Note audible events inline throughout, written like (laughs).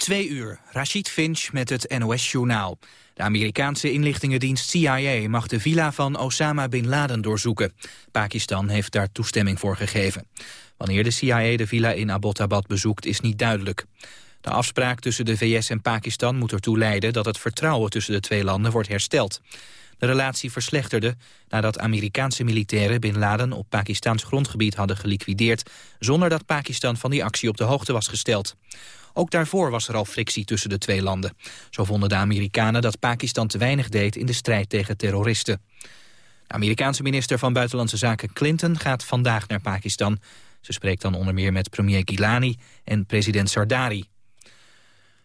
Twee uur, Rashid Finch met het NOS-journaal. De Amerikaanse inlichtingendienst CIA mag de villa van Osama Bin Laden doorzoeken. Pakistan heeft daar toestemming voor gegeven. Wanneer de CIA de villa in Abbottabad bezoekt is niet duidelijk. De afspraak tussen de VS en Pakistan moet ertoe leiden dat het vertrouwen tussen de twee landen wordt hersteld. De relatie verslechterde nadat Amerikaanse militairen Bin Laden op Pakistaans grondgebied hadden geliquideerd, zonder dat Pakistan van die actie op de hoogte was gesteld. Ook daarvoor was er al frictie tussen de twee landen. Zo vonden de Amerikanen dat Pakistan te weinig deed in de strijd tegen terroristen. De Amerikaanse minister van Buitenlandse Zaken Clinton gaat vandaag naar Pakistan. Ze spreekt dan onder meer met premier Gilani en president Sardari.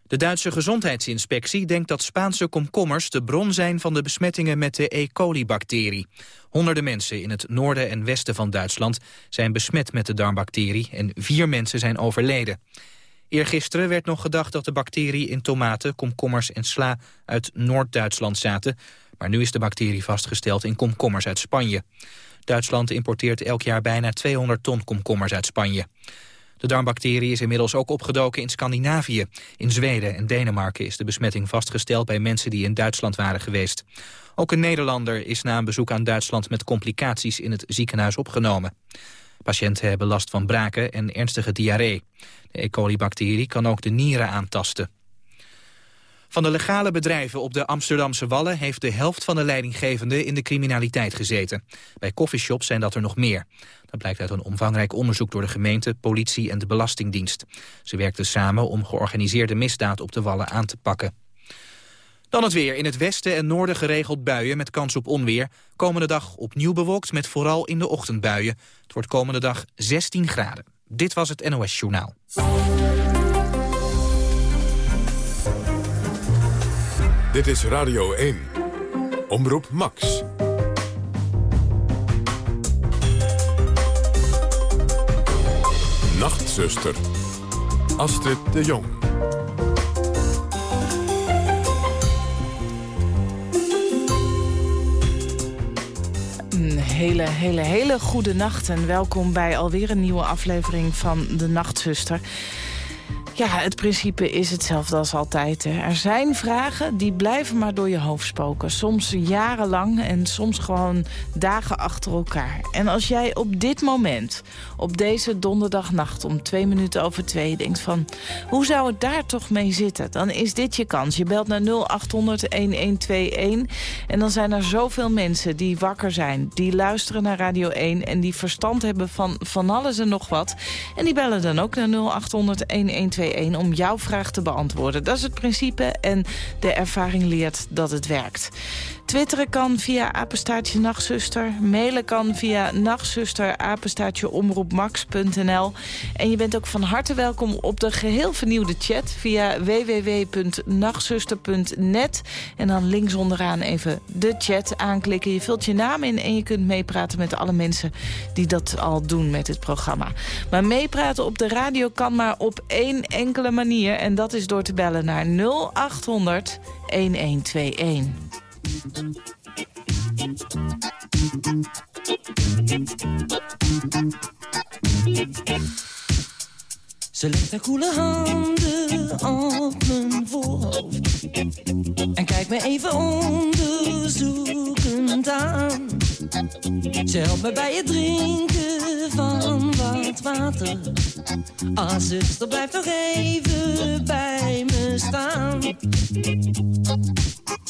De Duitse gezondheidsinspectie denkt dat Spaanse komkommers de bron zijn van de besmettingen met de E. coli-bacterie. Honderden mensen in het noorden en westen van Duitsland zijn besmet met de darmbacterie en vier mensen zijn overleden. Eergisteren werd nog gedacht dat de bacterie in tomaten, komkommers en sla uit Noord-Duitsland zaten. Maar nu is de bacterie vastgesteld in komkommers uit Spanje. Duitsland importeert elk jaar bijna 200 ton komkommers uit Spanje. De darmbacterie is inmiddels ook opgedoken in Scandinavië. In Zweden en Denemarken is de besmetting vastgesteld bij mensen die in Duitsland waren geweest. Ook een Nederlander is na een bezoek aan Duitsland met complicaties in het ziekenhuis opgenomen. Patiënten hebben last van braken en ernstige diarree. De E. coli-bacterie kan ook de nieren aantasten. Van de legale bedrijven op de Amsterdamse Wallen... heeft de helft van de leidinggevenden in de criminaliteit gezeten. Bij coffeeshops zijn dat er nog meer. Dat blijkt uit een omvangrijk onderzoek door de gemeente, politie en de Belastingdienst. Ze werkten samen om georganiseerde misdaad op de Wallen aan te pakken. Dan het weer. In het westen en noorden geregeld buien met kans op onweer. Komende dag opnieuw bewolkt met vooral in de ochtendbuien. Het wordt komende dag 16 graden. Dit was het NOS Journaal. Dit is Radio 1. Omroep Max. Nachtzuster. Astrid de Jong. Hele, hele, hele goede nacht en welkom bij alweer een nieuwe aflevering van De Nachtzuster. Ja, het principe is hetzelfde als altijd. Hè. Er zijn vragen die blijven maar door je hoofd spoken. Soms jarenlang en soms gewoon dagen achter elkaar. En als jij op dit moment, op deze donderdagnacht om twee minuten over twee... denkt van, hoe zou het daar toch mee zitten? Dan is dit je kans. Je belt naar 0800-1121 en dan zijn er zoveel mensen die wakker zijn... die luisteren naar Radio 1 en die verstand hebben van van alles en nog wat. En die bellen dan ook naar 0800-1121 om jouw vraag te beantwoorden. Dat is het principe en de ervaring leert dat het werkt. Twitteren kan via apenstaartje nachtzuster. Mailen kan via nachtzuster. En je bent ook van harte welkom op de geheel vernieuwde chat... via www.nachtzuster.net. En dan links onderaan even de chat aanklikken. Je vult je naam in en je kunt meepraten met alle mensen... die dat al doen met het programma. Maar meepraten op de radio kan maar op één enkele manier. En dat is door te bellen naar 0800 1121. Ze legt haar koele handen op mijn voorhoofd En kijkt me even onderzoekend aan. Ze helpt me bij het drinken van wat water. Ah, zuster, blijf nog even bij me staan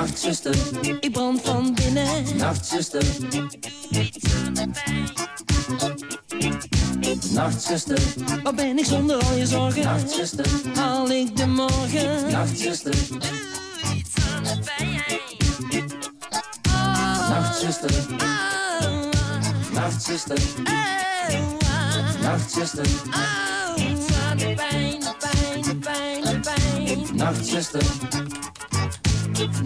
Nachtzuster, ik brand van binnen. Nachtzuster, doe iets aan de pijn. Nachtzuster, waar ben ik zonder al je zorgen? Nachtzuster, haal ik de morgen? Nachtzuster, doe iets aan de pijn. Nachtzuster, Nachtzuster, Nachtzuster, iets aan de pijn, de pijn, de pijn, de pijn. Nachtzuster,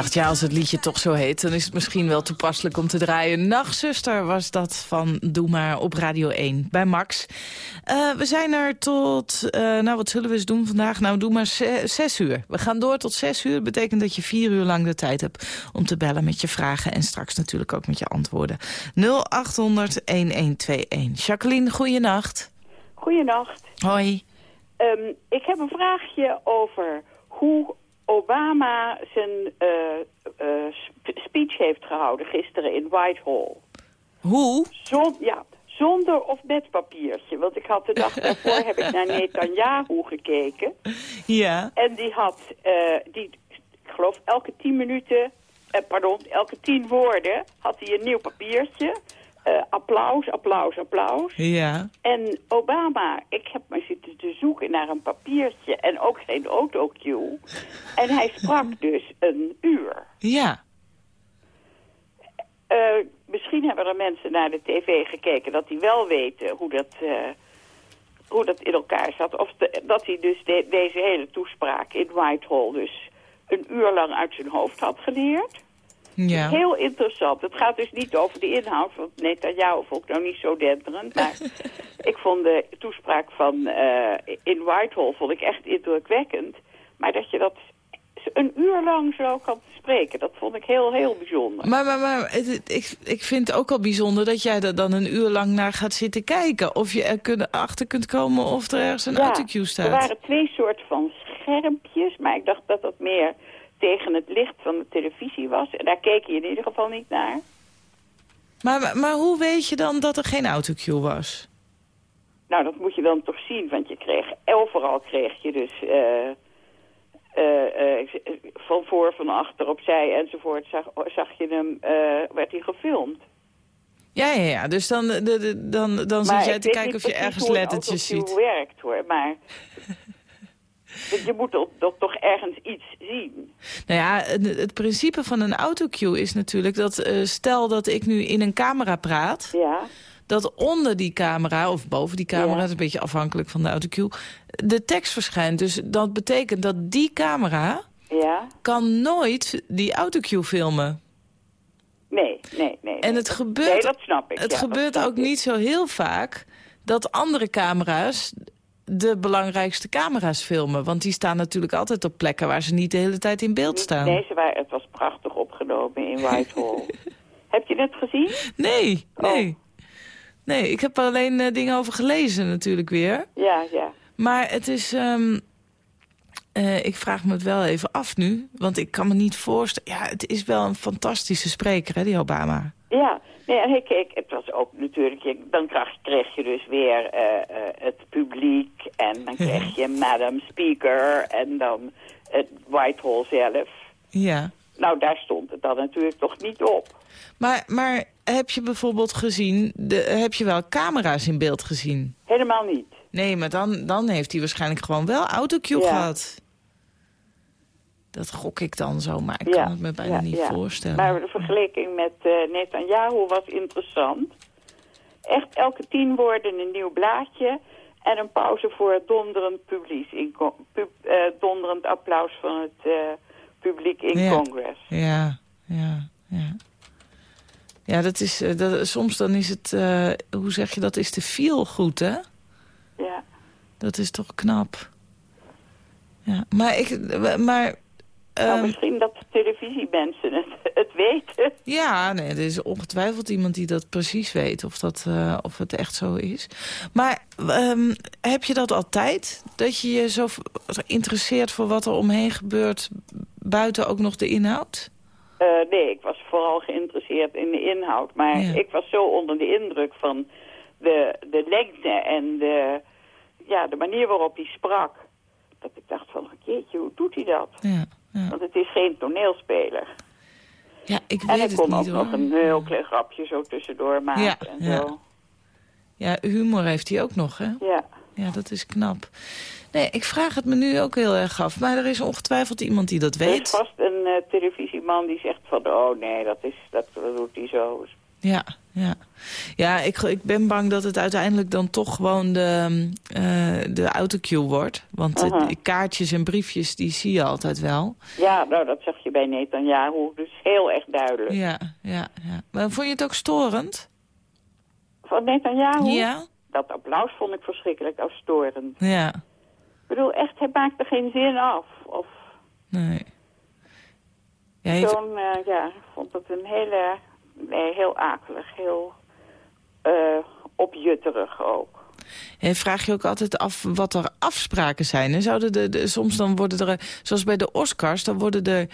dacht, ja, als het liedje toch zo heet... dan is het misschien wel toepasselijk om te draaien. Nachtzuster was dat van Doe Maar op Radio 1 bij Max. Eh, we zijn er tot... eh, nou, wat zullen we eens doen vandaag? Nou, doe maar ze- zes uur. We gaan door tot zes uur. Dat betekent dat je vier uur lang de tijd hebt om te bellen met je vragen... en straks natuurlijk ook met je antwoorden. 0800-1121. Jacqueline, goeienacht. Goedenacht. Hoi. Ehm, ik heb een vraagje over hoe Obama zijn eh, eh, sp- speech heeft gehouden gisteren in Whitehall. Hoe? Zon, ja, zonder of met papiertje. Want ik had de dag (laughs) daarvoor heb ik naar Netanyahu gekeken. Ja. En die had, eh, die, ik geloof elke tien minuten, eh, pardon, elke tien woorden had hij een nieuw papiertje. Eh, applaus, applaus, applaus. Ja. En Obama, ik heb maar zitten te zoeken naar een papiertje en ook geen autocue. En hij sprak (laughs) dus een uur. Ja. Eh, misschien hebben er mensen naar de tv gekeken dat die wel weten hoe dat, eh, hoe dat in elkaar zat. Of de- dat hij dus de- deze hele toespraak in Whitehall dus een uur lang uit zijn hoofd had geleerd. Ja. Heel interessant. Het gaat dus niet over de inhoud, want Netanyahu vond ik nou niet zo denderend. Maar (laughs) ik vond de toespraak van eh, in Whitehall vond ik echt indrukwekkend. Maar dat je dat een uur lang zo kan spreken, dat vond ik heel, heel bijzonder. Maar, maar, maar het- het- ik, ik vind het ook al bijzonder dat jij er dan een uur lang naar gaat zitten kijken. Of je er kun, achter kunt komen of er ergens een autocue er staat. waren twee soorten van schermpjes, maar ik dacht dat dat meer tegen het licht van de televisie was. En daar keek je in ieder geval niet naar. Maar, maar, maar hoe weet je dan dat er geen autocue was? Nou, dat moet je dan toch zien, want je kreeg, overal kreeg je dus eh, eh, eh, van voor, van achter, opzij enzovoort, zag, zag je hem, werd hij gefilmd. Ja, ja, ja. Dus dan, de, de- dan, dan zit Maar jij ik te weet kijken niet of je ergens hoe een lettertjes autocue ziet. werkt hoor, maar je moet toch, toch, toch ergens iets zien. Nou ja, het, het principe van een autocue is natuurlijk dat... eh, stel dat ik nu in een camera praat... Ja, dat onder die camera, of boven die camera... Ja. dat is een beetje afhankelijk van de autocue... de tekst verschijnt. Dus dat betekent dat die camera... ja. kan nooit die autocue filmen. Nee, nee, nee. En het Dat- gebeurt, Nee, dat snap ik. het ja, dat gebeurt ook ik. niet zo heel vaak dat andere camera's de belangrijkste camera's filmen. Want die staan natuurlijk altijd op plekken waar ze niet de hele tijd in beeld staan. Nee, ze waren, het was prachtig opgenomen in Whitehall. (laughs) Heb je het gezien? Nee, Oh. nee. Nee, ik heb er alleen eh, dingen over gelezen natuurlijk weer. Ja, ja. Maar het is... ehm, eh, ik vraag me het wel even af nu. Want ik kan me niet voorstellen... Ja, het is wel een fantastische spreker, hè, die Obama. Ja, nee, en kijk, het was ook natuurlijk... Dan kreeg, kreeg je dus weer eh, eh, het publiek... en dan (laughs) kreeg je Madam Speaker... en dan het Whitehall zelf. Ja. Nou, daar stond het dan natuurlijk toch niet op. Maar, maar heb je bijvoorbeeld gezien... De, heb je wel camera's in beeld gezien? Helemaal niet. Nee, maar dan, dan heeft hij waarschijnlijk gewoon wel autocue Ja. gehad. Dat gok ik dan zo, maar ik Ja, kan het me bijna ja, niet ja. voorstellen. Maar de vergelijking met eh Netanyahu was interessant. Echt elke tien woorden een nieuw blaadje... en een pauze voor het donderend, publiek in, pub- eh, donderend applaus van het eh, publiek in. Congress. Ja, ja, ja. Ja, dat is, dat, soms dan is het, hoe zeg je dat, is de feel goed, hè? Ja. Dat is toch knap. Ja, maar ik, maar... nou, ehm, misschien dat televisiemensen het, het weten. Ja, nee, er is ongetwijfeld iemand die dat precies weet of, dat, eh, of het echt zo is. Maar ehm, heb je dat altijd? Dat je je zo interesseert voor wat er omheen gebeurt... buiten ook nog de inhoud? Eh, nee, ik was vooral geïnteresseerd in de inhoud. Maar Ja. ik was zo onder de indruk van de, de lengte en de, ja, de manier waarop hij sprak... dat ik dacht van, jeetje, hoe doet hij dat? Ja, ja. Want het is geen toneelspeler. ja ik En weet hij het kon ook hoor. nog een heel klein grapje zo tussendoor maken Ja, en ja. zo. Ja, humor heeft hij ook nog, hè? Ja. Ja, dat is knap. Nee, ik vraag het me nu ook heel erg af. Maar er is ongetwijfeld iemand die dat Er is weet. vast een eh, televisieman die zegt van, oh nee, dat, is, dat, dat doet hij zo. Ja, ja. Ja, ik, ik ben bang dat het uiteindelijk dan toch gewoon de, eh de autocue wordt. Want de- Aha. die kaartjes en briefjes, die zie je altijd wel. Ja, nou, dat zag je bij Netanyahu, dus heel erg duidelijk. Ja, ja, ja. Maar vond je het ook storend? Van Netanyahu? Ja? Dat applaus vond ik verschrikkelijk afstorend. Ja, Ik bedoel, echt, hij maakte geen zin af. Of nee. Ja, heeft- zo'n, eh, ja, ik vond het een hele, nee, heel akelig, heel eh opjutterig ook. En vraag je ook altijd af wat er afspraken zijn. En zouden de, de, soms dan worden er, zoals bij de Oscars, dan worden er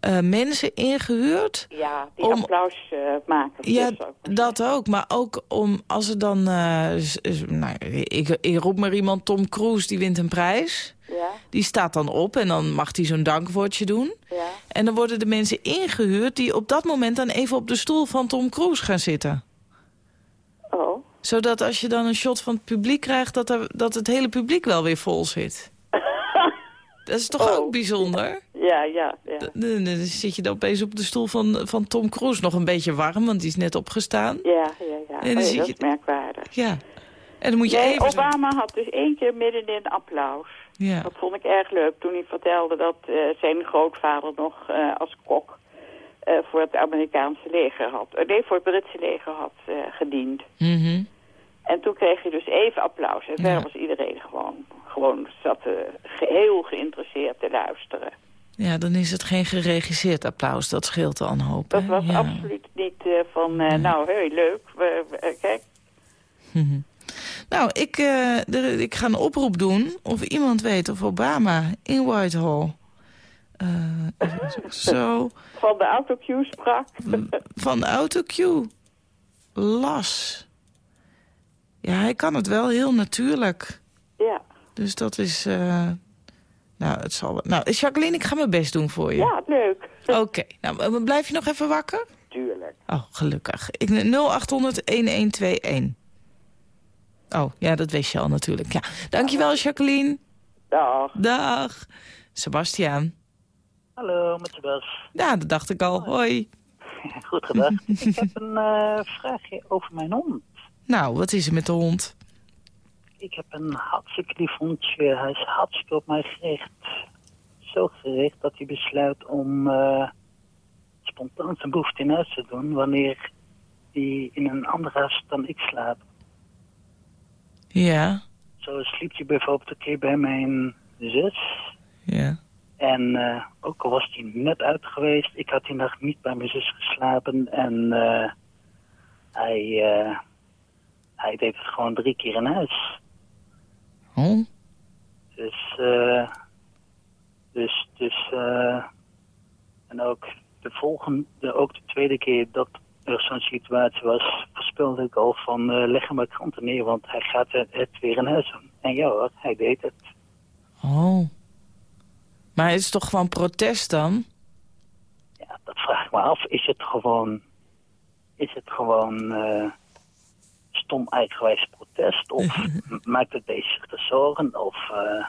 eh, mensen ingehuurd. Ja, die Om- applaus eh, maken. Ja, dus ook. dat ook. Maar ook om, als er dan, nou, ik, ik roep maar iemand, Tom Cruise, die wint een prijs. Ja, Die staat dan op en dan mag hij zo'n dankwoordje doen. ja. En dan worden de mensen ingehuurd die op dat moment dan even op de stoel van Tom Cruise gaan zitten. Oh. Zodat als je dan een shot van het publiek krijgt, dat, er, dat het hele publiek wel weer vol zit. (laughs) Dat is toch Oh. ook bijzonder? Ja, ja, ja. Dan, dan zit je dan opeens op de stoel van, van Tom Cruise. Nog een beetje warm, want die is net opgestaan. Ja, ja, ja. En dan Oh, dat je- is merkwaardig. Ja. En dan moet je Nee, even... Obama had dus één keer midden in applaus. Ja. Dat vond ik erg leuk toen hij vertelde dat eh, zijn grootvader nog eh, als kok eh, voor het Amerikaanse leger had, nee, voor het Britse leger had gediend. Mhm. En toen kreeg je dus even applaus. En verder Ja. was iedereen gewoon, gewoon zat heel geïnteresseerd te luisteren. ja, dan is het geen geregisseerd applaus. Dat scheelt dan een hoop. Dat hè? was ja. absoluut niet van, nou, heel leuk, kijk. Mhm. Nou, ik, eh, er- ik ga een oproep doen of iemand weet of Obama in Whitehall... eh, (laughs) zo, Van de autocue sprak. van de autocue las. Ja, hij kan het wel heel natuurlijk. ja. Dus dat is... eh, nou, het zal... Nou, Jacqueline, ik ga mijn best doen voor je. ja, leuk. Oké, nou, blijf je nog even wakker? Tuurlijk. Oh, gelukkig. Ik 0800-1121. Oh, ja, dat wist je al natuurlijk. Ja. Dankjewel, Jacqueline. Dag. Dag. Sebastiaan. Hallo, met Sebas. Ja, dat dacht ik al. Hoi. (laughs) Goed gedaan. ik heb een eh, vraagje over mijn hond. Nou, wat is er met de hond? Ik heb een hartstikke lief hondje. Hij is hartstikke op mij gericht. Zo gericht dat hij besluit om eh, spontaan zijn behoefte in huis te doen... wanneer hij in een andere huis dan ik slaap. Ja, Zo sliep hij bijvoorbeeld een keer bij mijn zus... ja. En eh, ook al was hij net uit geweest, ik had die nacht niet bij mijn zus geslapen. En eh, hij, eh, hij deed het gewoon drie keer in huis. Oh, Dus eh, Dus, dus eh, en ook de volgende, ook de tweede keer dat er zo'n situatie was, voorspelde ik al van eh leg hem maar kranten neer, want hij gaat het, het weer in huis doen. En ja hoor, hij deed het. Oh. Maar is het toch gewoon protest dan? Ja, dat vraag ik me af. Is het gewoon, is het gewoon eh, stom eigenwijs protest? Of (laughs) maakt het deze zich te zorgen? Of eh,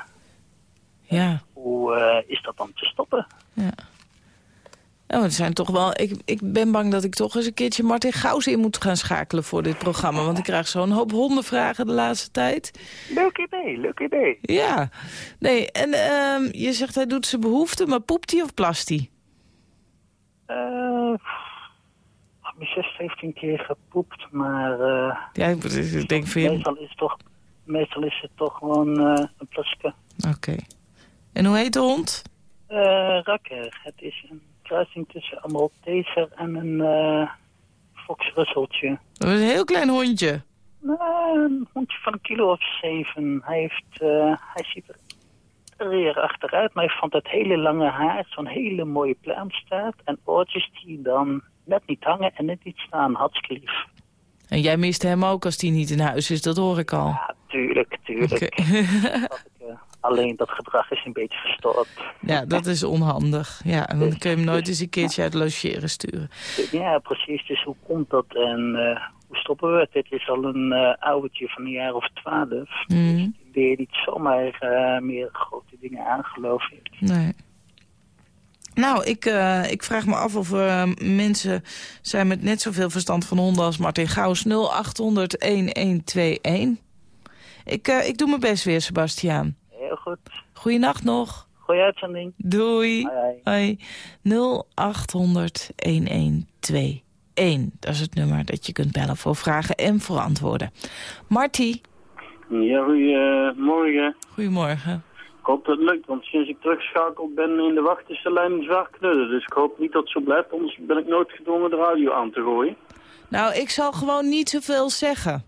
Ja. hoe is dat dan te stoppen? Het zijn toch wel... Ik, ik ben bang dat ik toch eens een keertje Martin Gauws in moet gaan schakelen voor dit programma. Want ik krijg zo'n hoop hondenvragen de laatste tijd. Leuk idee, leuk idee. Ja. Nee, en ehm, je zegt hij doet zijn behoefte, maar poept hij of plast hij? Ik heb 6, 17 keer gepoept, maar eh, Ja, ik, denk van je... meestal, is het toch, meestal is het toch gewoon eh, een plasje. Oké. En hoe heet de hond? Rakker, het is een kruising tussen een Malteser en een uh, foxrusseltje. Dat is een heel klein hondje. Nou, een hondje van een kilo of zeven. Hij, heeft, eh, hij ziet er weer achteruit, maar hij vond het hele lange haar, zo'n hele mooie pluim staat. En oortjes die dan net niet hangen en net niet staan. Hartstikke lief. En jij mist hem ook als hij niet in huis is, dat hoor ik al. Ja, tuurlijk, tuurlijk. (laughs) Alleen dat gedrag is een beetje verstoord. Ja, dat is onhandig. Ja, en dan kun je hem nooit eens een keertje uit logeren sturen. Ja, precies. Dus hoe komt dat en eh, hoe stoppen we het? Dit is al een eh oudertje van een jaar of twaalf. Mhm. Dus die niet zomaar eh, meer grote dingen aan, geloof ik. Nee. Nou, ik, ik vraag me af of mensen zijn met net zoveel verstand van honden als Martin Gauws. 0800-1121. Ik, eh, ik doe mijn best weer, Sebastiaan. Heel goed. Goeienacht nog. Goeie uitzending. Doei. Hoi, hoi. Hoi. 0800-1121. Dat is het nummer dat je kunt bellen voor vragen en voor antwoorden. Marty, Ja, goedemorgen. goedemorgen. Ik hoop dat het lukt, want sinds ik terugschakeld ben in de wacht is de lijn zwaar knudden. Dus ik hoop niet dat het zo blijft, anders ben ik nooit gedwongen de radio aan te gooien. Nou, ik zal gewoon niet zoveel zeggen.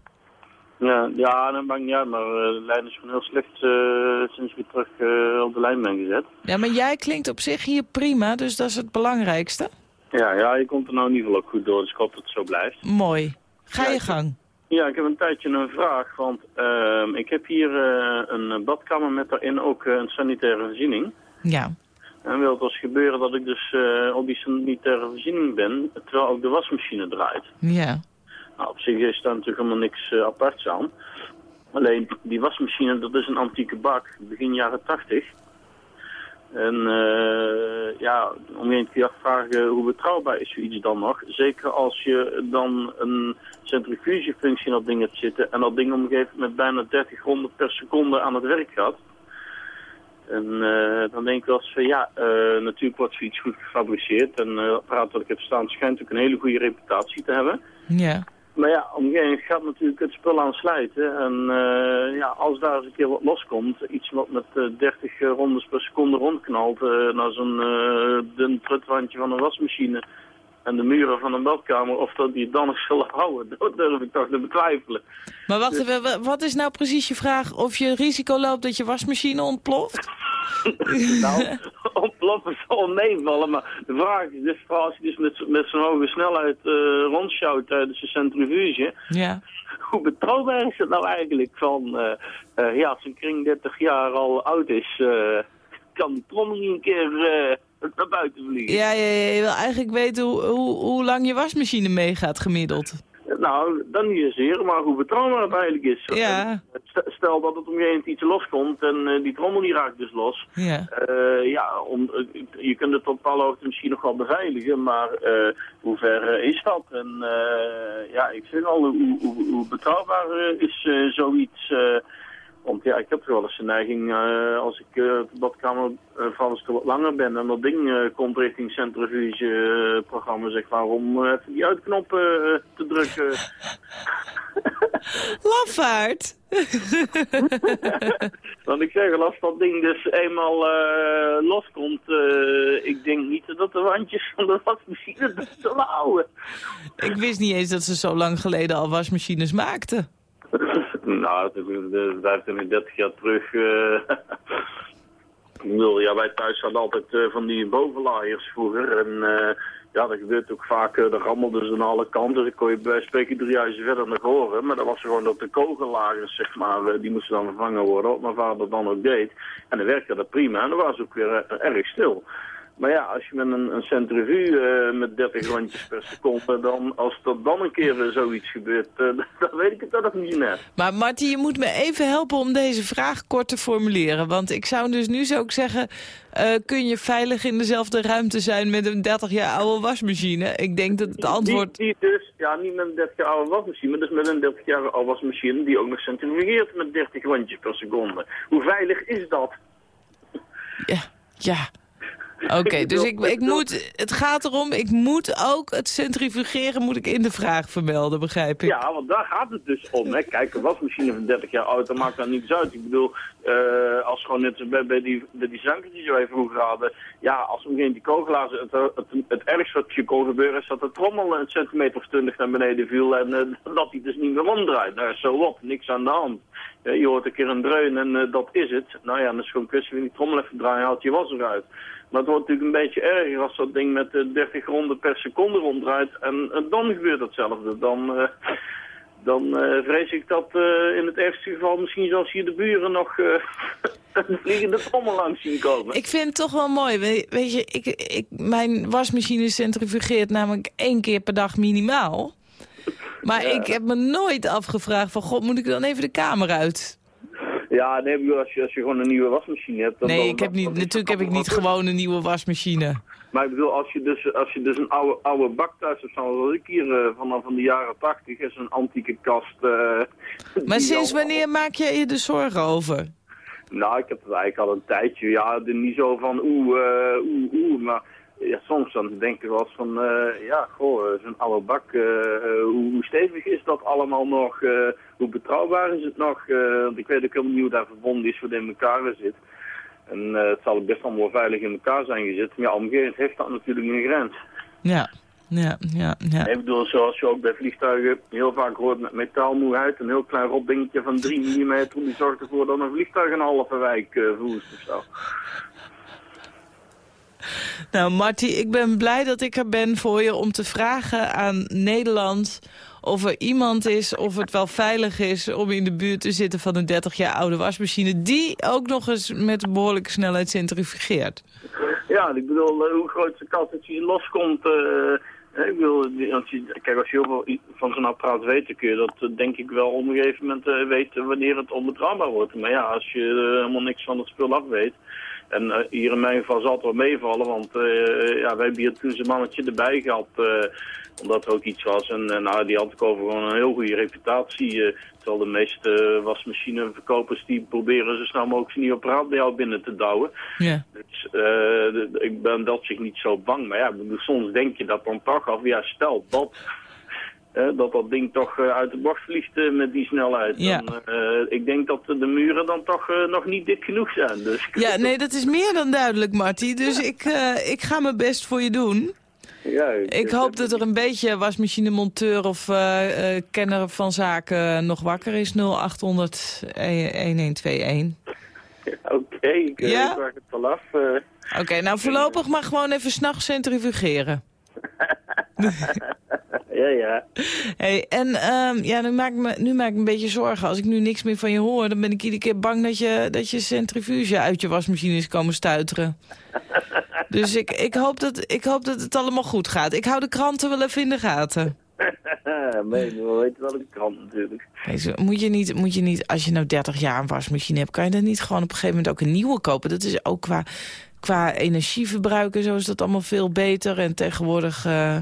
Ja, ja dat maakt niet uit, maar eh, de lijn is gewoon heel slecht eh, sinds ik weer terug eh, op de lijn ben gezet. Ja, maar jij klinkt op zich hier prima, dus dat is het belangrijkste. Ja, ja, je komt er nou in ieder geval ook goed door, dus ik hoop dat het zo blijft. Mooi. Ga Ja, je gang. Ja, ik heb een tijdje een vraag, want ehm, ik heb hier een badkamer met daarin ook een sanitaire voorziening. Ja. En wil het als gebeuren dat ik dus op die sanitaire voorziening ben, terwijl ook de wasmachine draait. Ja. Nou, op zich is daar natuurlijk helemaal niks eh, aparts aan. Alleen die wasmachine, dat is een antieke bak, begin jaren 80. En eh, ja, om je kun je afvragen hoe betrouwbaar is zoiets dan nog. Zeker als je dan een centrifugefunctie in dat ding hebt zitten en dat ding gegeven moment bijna 30 ronden per seconde aan het werk gaat. En eh, dan denk ik wel eens van ja, natuurlijk wordt zoiets goed gefabriceerd. En het apparaat dat ik heb staan schijnt ook een hele goede reputatie te hebben. Ja. Maar ja, moment gaat natuurlijk het spul aan slijten. En eh, ja, als daar eens een keer wat loskomt, iets wat met eh, 30 rondes per seconde rondknalt, eh naar zo'n eh, dun trutwandje van een wasmachine en de muren van een badkamer, of dat die het dan nog zullen houden, (laughs) dat durf ik toch te betwijfelen. Maar wacht even, wa- wat is nou precies je vraag? Of je risico loopt dat je wasmachine ontploft? (laughs) nou, (laughs) ontploffen zal meevallen, maar de vraag is dus, als je dus met, met zo'n hoge snelheid eh rondsjouwt tijdens de centrifuge, Ja. hoe betrouwbaar is het nou eigenlijk van, eh, eh, ja, als een kring 30 jaar al oud is, kan die trommel niet een keer (laughs) naar buiten vliegen? Ja, ja, ja, je wil eigenlijk weten hoe, hoe, hoe lang je wasmachine meegaat gemiddeld. Nou, dan niet zozeer, maar hoe betrouwbaar het eigenlijk is. Ja. St- Stel dat het op een gegeven moment iets loskomt en eh, die trommel die raakt dus los. Ja. Eh, ja, om, eh, je kunt het op bepaalde hoogte misschien nog wel beveiligen, maar eh, hoe ver eh, is dat? En eh, ja, ik zeg al, hoe, hoe, hoe betrouwbaar eh, is eh, zoiets? Eh, want ja, ik heb toch wel eens de neiging, eh, als ik eh, op de badkamer uh, van als ik er wat langer ben en dat ding eh, komt richting centrifuge-programma, zeg maar, om eh, even die uitknop eh, te drukken. (laughs) Lafaard. (laughs) Want ik zeg al, als dat ding dus eenmaal eh, loskomt, eh, ik denk niet dat de wandjes van de wasmachine dat zullen houden. Ik wist niet eens dat ze zo lang geleden al wasmachines maakten. (laughs) nou, dat is de 25, 30 jaar terug. eh, (laughs) Ik bedoel, ja, wij thuis hadden altijd eh, van die bovenlaaiers vroeger. En eh, ja, dat gebeurt ook vaak, uh, dat rammelde ze aan alle kanten. Dan kon je bij spreken drie huizen verder nog horen. Maar dat was gewoon dat de kogellagers, zeg maar, die moesten dan vervangen worden. Wat mijn vader dan ook deed. En dan werkte dat prima. En dan was ook weer erg stil. Maar ja, als je met een, een centrifuge eh, met 30 rondjes per seconde, dan, als dat dan een keer zoiets gebeurt, eh, (laughs) dan weet ik het toch nog niet net. Maar Marty, je moet me even helpen om deze vraag kort te formuleren. Want ik zou dus nu zou ik zeggen... eh, kun je veilig in dezelfde ruimte zijn met een 30 jaar oude wasmachine? Ik denk dat het antwoord... Dus, ja, niet met een 30 jaar oude wasmachine, maar dus met een 30 jaar oude wasmachine die ook nog centrifugeert met 30 rondjes per seconde. Hoe veilig is dat? Ja, ja. Oké, dus ik, ik (laughs) moet, het gaat erom, ik moet ook het centrifugeren moet ik in de vraag vermelden, begrijp ik? Ja, want daar gaat het dus om. Hè. Kijk, een wasmachine van 30 jaar oud, dat maakt dan niets uit. Ik bedoel, eh, als gewoon net bij, bij die, bij die zankers die wij vroeger hadden. Ja, als we die kogelaars, het, het, het, ergste wat je kon gebeuren is dat de trommel een centimeter of twintig naar beneden viel. En eh, dat hij dus niet meer omdraait. Nou, zo wat, niks aan de hand. Je hoort een keer een dreun en eh, dat is het. Nou ja, dan is het gewoon een kwestie van die trommel even draaien, haalt je was eruit. Maar het wordt natuurlijk een beetje erger als dat ding met eh, 30 ronden per seconde ronddraait. En eh, dan gebeurt hetzelfde. Dan, eh, dan vrees ik dat in het ergste geval misschien zelfs hier de buren nog (laughs) een vliegende trommel langs zien komen. Ik vind het toch wel mooi. We- Weet je, ik, ik, mijn wasmachine centrifugeert namelijk één keer per dag minimaal. Maar ik heb me nooit afgevraagd van, god, moet ik dan even de kamer uit? Ja, nee, als je, als je gewoon een nieuwe wasmachine hebt... Dan, Nee, dan- ik heb niet, natuurlijk heb ik niet gewoon een nieuwe wasmachine. Maar ik bedoel, als je dus, als je dus een oude, oude bak thuis hebt staan, zoals ik hier eh, vanaf van de jaren tachtig, is een antieke kast. eh, (laughs) Maar sinds al- wanneer maak jij je er zorgen over? Nou, ik heb het eigenlijk al een tijdje. Ja, er niet zo van oeh, eh, oeh, oeh. Maar ja, soms dan denk ik wel eens van, eh, ja, goh, eh, zo'n oude bak. eh, hoe, hoe stevig is dat allemaal nog? hoe betrouwbaar is het nog? Want ik weet ook helemaal niet hoe daar verbonden is, het in elkaar zit. En het zal best allemaal veilig in elkaar zijn gezet. Maar ja, omgekeerd heeft dat natuurlijk een grens. Ja, ja, ja, ja. Ik bedoel, zoals je ook bij vliegtuigen heel vaak hoort met metaalmoeheid, een heel klein rotdingetje van 3 mm, die zorgt ervoor dat een vliegtuig een halve wijk verwoest of zo. Nou, Marty, ik ben blij dat ik er ben voor je om te vragen aan Nederland of er iemand is, of het wel veilig is om in de buurt te zitten van een 30 jaar oude wasmachine, die ook nog eens met behoorlijke snelheid centrifugeert. Ja, ik bedoel, uh, hoe groot de kans dat je loskomt. Uh, ik bedoel, als je, kijk, als je heel veel van zo'n apparaat weet, kun je dat denk ik wel op een gegeven moment weten wanneer het onbetrouwbaar wordt. Maar ja, als je helemaal niks van het spul af weet. En uh, hier in mijn geval zal het wel meevallen, want uh, ja, wij hebben hier toen zijn mannetje erbij gehad, uh, omdat er ook iets was. En nou, die had ik over gewoon een heel goede reputatie. terwijl de meeste wasmachineverkopers die proberen zo snel mogelijk zijn nieuwe apparaat bij jou binnen te douwen. Ja. Dus ik ben dat zich niet zo bang. Maar ja, soms denk je dat dan toch af. Ja, stel dat dat dat ding toch uh, uit de bocht vliegt uh, met die snelheid. Ja. Dan, ik denk dat de muren dan toch nog niet dik genoeg zijn. Dus. Ja, (laughs) nee, dat is meer dan duidelijk, Marty. Dus ik, ik ga mijn best voor je doen. Ja, ik, ik hoop dat er een beetje wasmachinemonteur of kenner van zaken nog wakker is. 0800 1121. (laughs) Oké, okay, ik, ja? het wel af. Oké, okay, nou voorlopig maar gewoon even s'nachts centrifugeren. (laughs) ja, ja. Hey, en um, ja, nu maak, ik me, nu maak ik me een beetje zorgen. Als ik nu niks meer van je hoor, dan ben ik iedere keer bang dat je, dat je centrifuge uit je wasmachine is komen stuiteren. (laughs) dus ik, ik, hoop dat, ik hoop dat het allemaal goed gaat. Ik hou de kranten wel even in de gaten. (laughs) nee, we weten wel de krant natuurlijk. Hey, moet, je niet, moet je niet, als je nou 30 jaar een wasmachine hebt, kan je dan niet gewoon op een gegeven moment ook een nieuwe kopen? Dat is ook qua, qua energieverbruik en zo is dat allemaal veel beter. En tegenwoordig... Uh,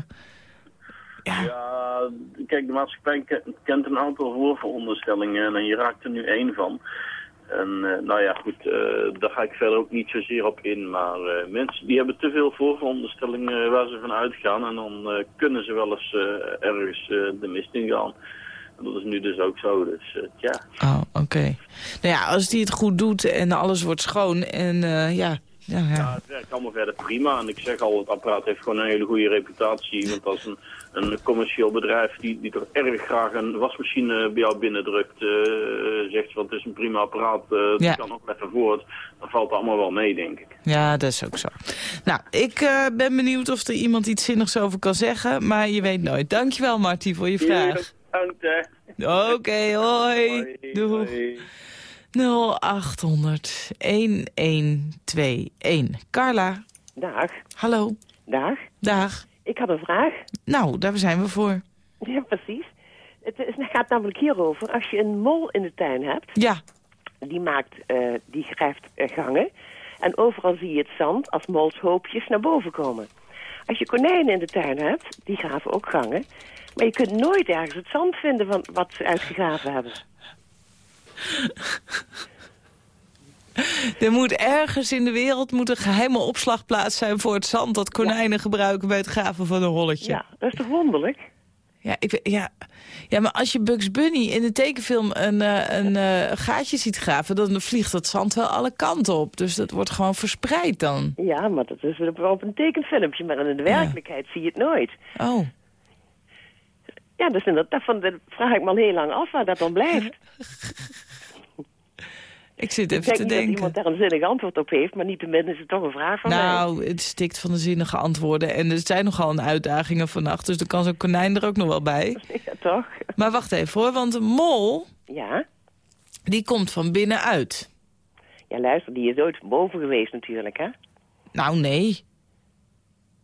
ja. ja, kijk, de maatschappij kent een aantal voorveronderstellingen en je raakt er nu één van. En uh, nou ja, goed, uh, daar ga ik verder ook niet zozeer op in. Maar uh, mensen die hebben te veel voorveronderstellingen waar ze van uitgaan. En dan kunnen ze wel eens ergens de mist in gaan. En dat is nu dus ook zo, dus ja. Oh, oké. Okay. Nou ja, als die het goed doet en alles wordt schoon en ja, Ja, ja. Ja, het werkt allemaal verder prima. En ik zeg al, het apparaat heeft gewoon een hele goede reputatie. Want als een, een commercieel bedrijf die, die toch erg graag een wasmachine bij jou binnendrukt, eh, zegt van het is een prima apparaat, eh Ja. dat kan ook lekker voort, dan valt het allemaal wel mee, denk ik. Ja, dat is ook zo. Nou, ik eh, ben benieuwd of er iemand iets zinnigs over kan zeggen, maar je weet nooit. Dankjewel, Marty, voor je vraag. Bedankt. Oké, hoi. Doeg. hoi. 0800 1121. Carla, Dag, hallo. dag. Dag. Ik had een vraag. Nou, daar zijn we voor. Ja, precies. Het, is, het gaat namelijk hierover. Als je een mol in de tuin hebt, Ja, die maakt, eh, die grijft eh, gangen. En overal zie je het zand als molshoopjes naar boven komen. Als je konijnen in de tuin hebt, die graven ook gangen. Maar je kunt nooit ergens het zand vinden van wat ze uitgegraven hebben. (laughs) (laughs) er moet ergens in de wereld moet een geheime opslagplaats zijn voor het zand dat konijnen gebruiken bij het graven van een rolletje. Ja, dat is toch wonderlijk? Ja, ik, ja. ja, maar als je Bugs Bunny in de tekenfilm een, eh, een eh, gaatje ziet graven... dan vliegt dat zand wel alle kanten op. Dus dat wordt gewoon verspreid dan. Ja, maar dat is op op een tekenfilmpje. Maar in de werkelijkheid zie je het nooit. Oh, Ja, dus inderdaad, daarvan dat vraag ik me al heel lang af waar dat dan blijft. (laughs) ik zit Ik even denk te niet dat denken. iemand daar een zinnig antwoord op heeft, maar niettemin is het toch een vraag van mij. Nou, het stikt van de zinnige antwoorden. En er zijn nogal een uitdagingen vannacht. Dus er kan zo'n konijn er ook nog wel bij. (laughs) Ja, toch? Maar wacht even hoor, want een mol... Ja. die komt van binnenuit. Ja, luister, die is ooit boven geweest natuurlijk, hè? Nou, nee.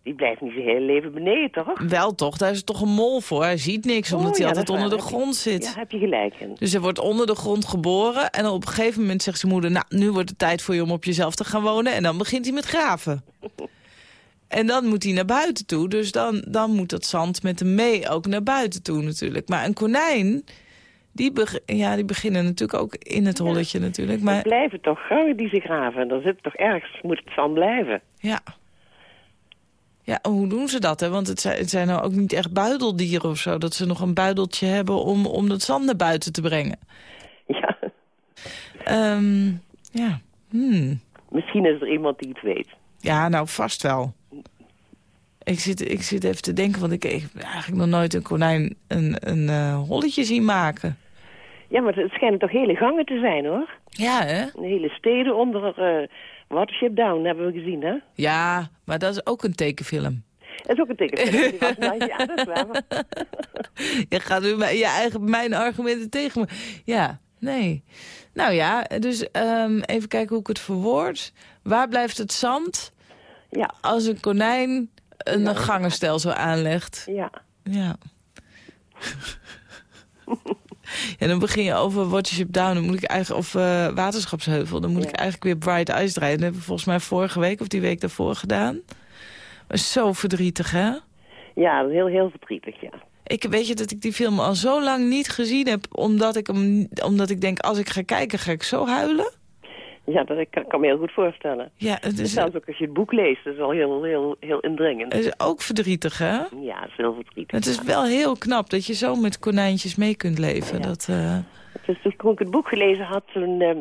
Die blijft niet zijn hele leven beneden, toch? Wel toch, daar is toch een mol voor. Hij ziet niks, omdat Oh, hij altijd onder waar. de grond zit. Ja, heb je gelijk in. Dus hij wordt onder de grond geboren. En op een gegeven moment zegt zijn moeder... nou, nu wordt het tijd voor je om op jezelf te gaan wonen. En dan begint hij met graven. (laughs) En dan moet hij naar buiten toe. Dus dan, dan moet dat zand met hem mee ook naar buiten toe natuurlijk. Maar een konijn, die, beg- ja, die beginnen natuurlijk ook in het holletje natuurlijk. Het Maar blijven toch gangen die ze graven. En dan zit het toch ergens, moet het zand blijven. ja... Ja, hoe doen ze dat? Hè? Want het zijn, het zijn nou ook niet echt buideldieren of zo. Dat ze nog een buideltje hebben om, om dat zand naar buiten te brengen. Ja, Ehm, ja, hmm. misschien is er iemand die het weet. Ja, nou vast wel. Ik zit, ik zit even te denken, want ik ik heb eigenlijk nog nooit een konijn een, een eh, holletje zien maken. Ja, maar het schijnen toch hele gangen te zijn, hoor. Ja, hè? Hele steden onder eh Watership Down hebben we gezien, hè? Ja, maar dat is ook een tekenfilm. Dat is ook een teken. Die was- (laughs) ja, dat (laughs) Je gaat nu mijn- je eigen, mijn argumenten tegen me. Ja, nee. Nou ja, dus ehm, even kijken hoe ik het verwoord. Waar blijft het zand Ja, als een konijn een gangenstelsel aanlegt? ja. Ja. (laughs) ja, dan begin je over Watership Down. Dan moet ik eigenlijk, of eh, Waterschapsheuvel. Dan moet Ja. ik eigenlijk weer Bright Eyes draaien. Dat hebben we volgens mij vorige week of die week daarvoor gedaan. Maar zo verdrietig, hè? Ja, dat is heel, heel verdrietig, ja. Ik weet je dat ik die film al zo lang niet gezien heb... omdat ik, hem, omdat ik denk, als ik ga kijken, ga ik zo huilen. Ja, dat ik, kan, kan me heel goed voorstellen. Ja, het is, Zelfs ook als je het boek leest, dat is wel heel, heel, heel indringend. het is ook verdrietig, hè? Ja, het is heel verdrietig. Het is wel heel knap dat je zo met konijntjes mee kunt leven. Ja. Dat, Dus toen ik het boek gelezen had, toen ehm,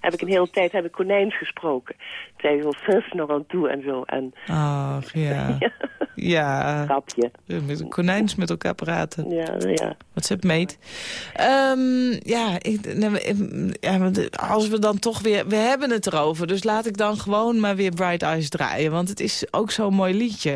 heb ik een hele tijd heb ik konijns gesproken. Wel vis nog aan toe en zo. En Ach, ja. (laughs) Ja, grapje. met konijns met elkaar praten. Ja, ja. WhatsApp meet. Ehm, ja, ik, nou, ja, als we dan toch weer... We hebben het erover, dus laat ik dan gewoon maar weer Bright Eyes draaien. Want het is ook zo'n mooi liedje.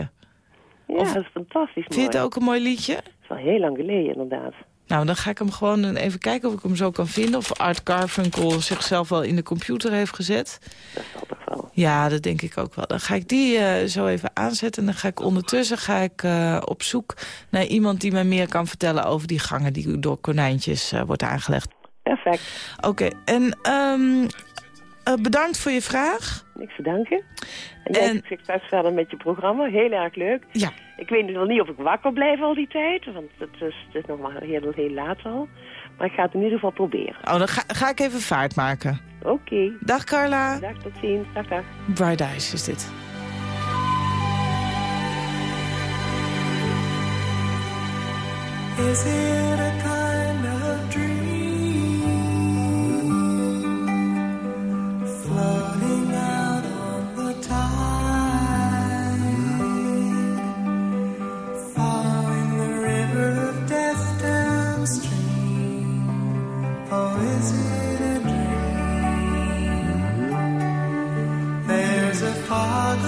Ja, Of- dat is fantastisch Vind je mooi. het ook een mooi liedje? Dat is al heel lang geleden, inderdaad. Nou, dan ga ik hem gewoon even kijken of ik hem zo kan vinden. Of Art Garfunkel zichzelf wel in de computer heeft gezet. Dat zal toch wel. Ja, dat denk ik ook wel. Dan ga ik die eh, zo even aanzetten. En dan ga ik ondertussen ga ik, eh, op zoek naar iemand die mij meer kan vertellen... over die gangen die door konijntjes eh, wordt aangelegd. Perfect. Oké, en ehm, eh, bedankt voor je vraag. Niks te danken. En En- succes verder met je programma. Heel erg leuk. Ja, Ik weet nog niet of ik wakker blijf al die tijd. Want het is, het is nog maar heel, heel laat al. Maar ik ga het in ieder geval proberen. oh, dan ga, ga ik even vaart maken. Oké. Dag Carla. Dag, tot ziens. Dag, dag. Bright Eyes is dit. Is it a kind of dream floating out on the Bright following the river of death downstream. Oh, is it a dream? There's a fog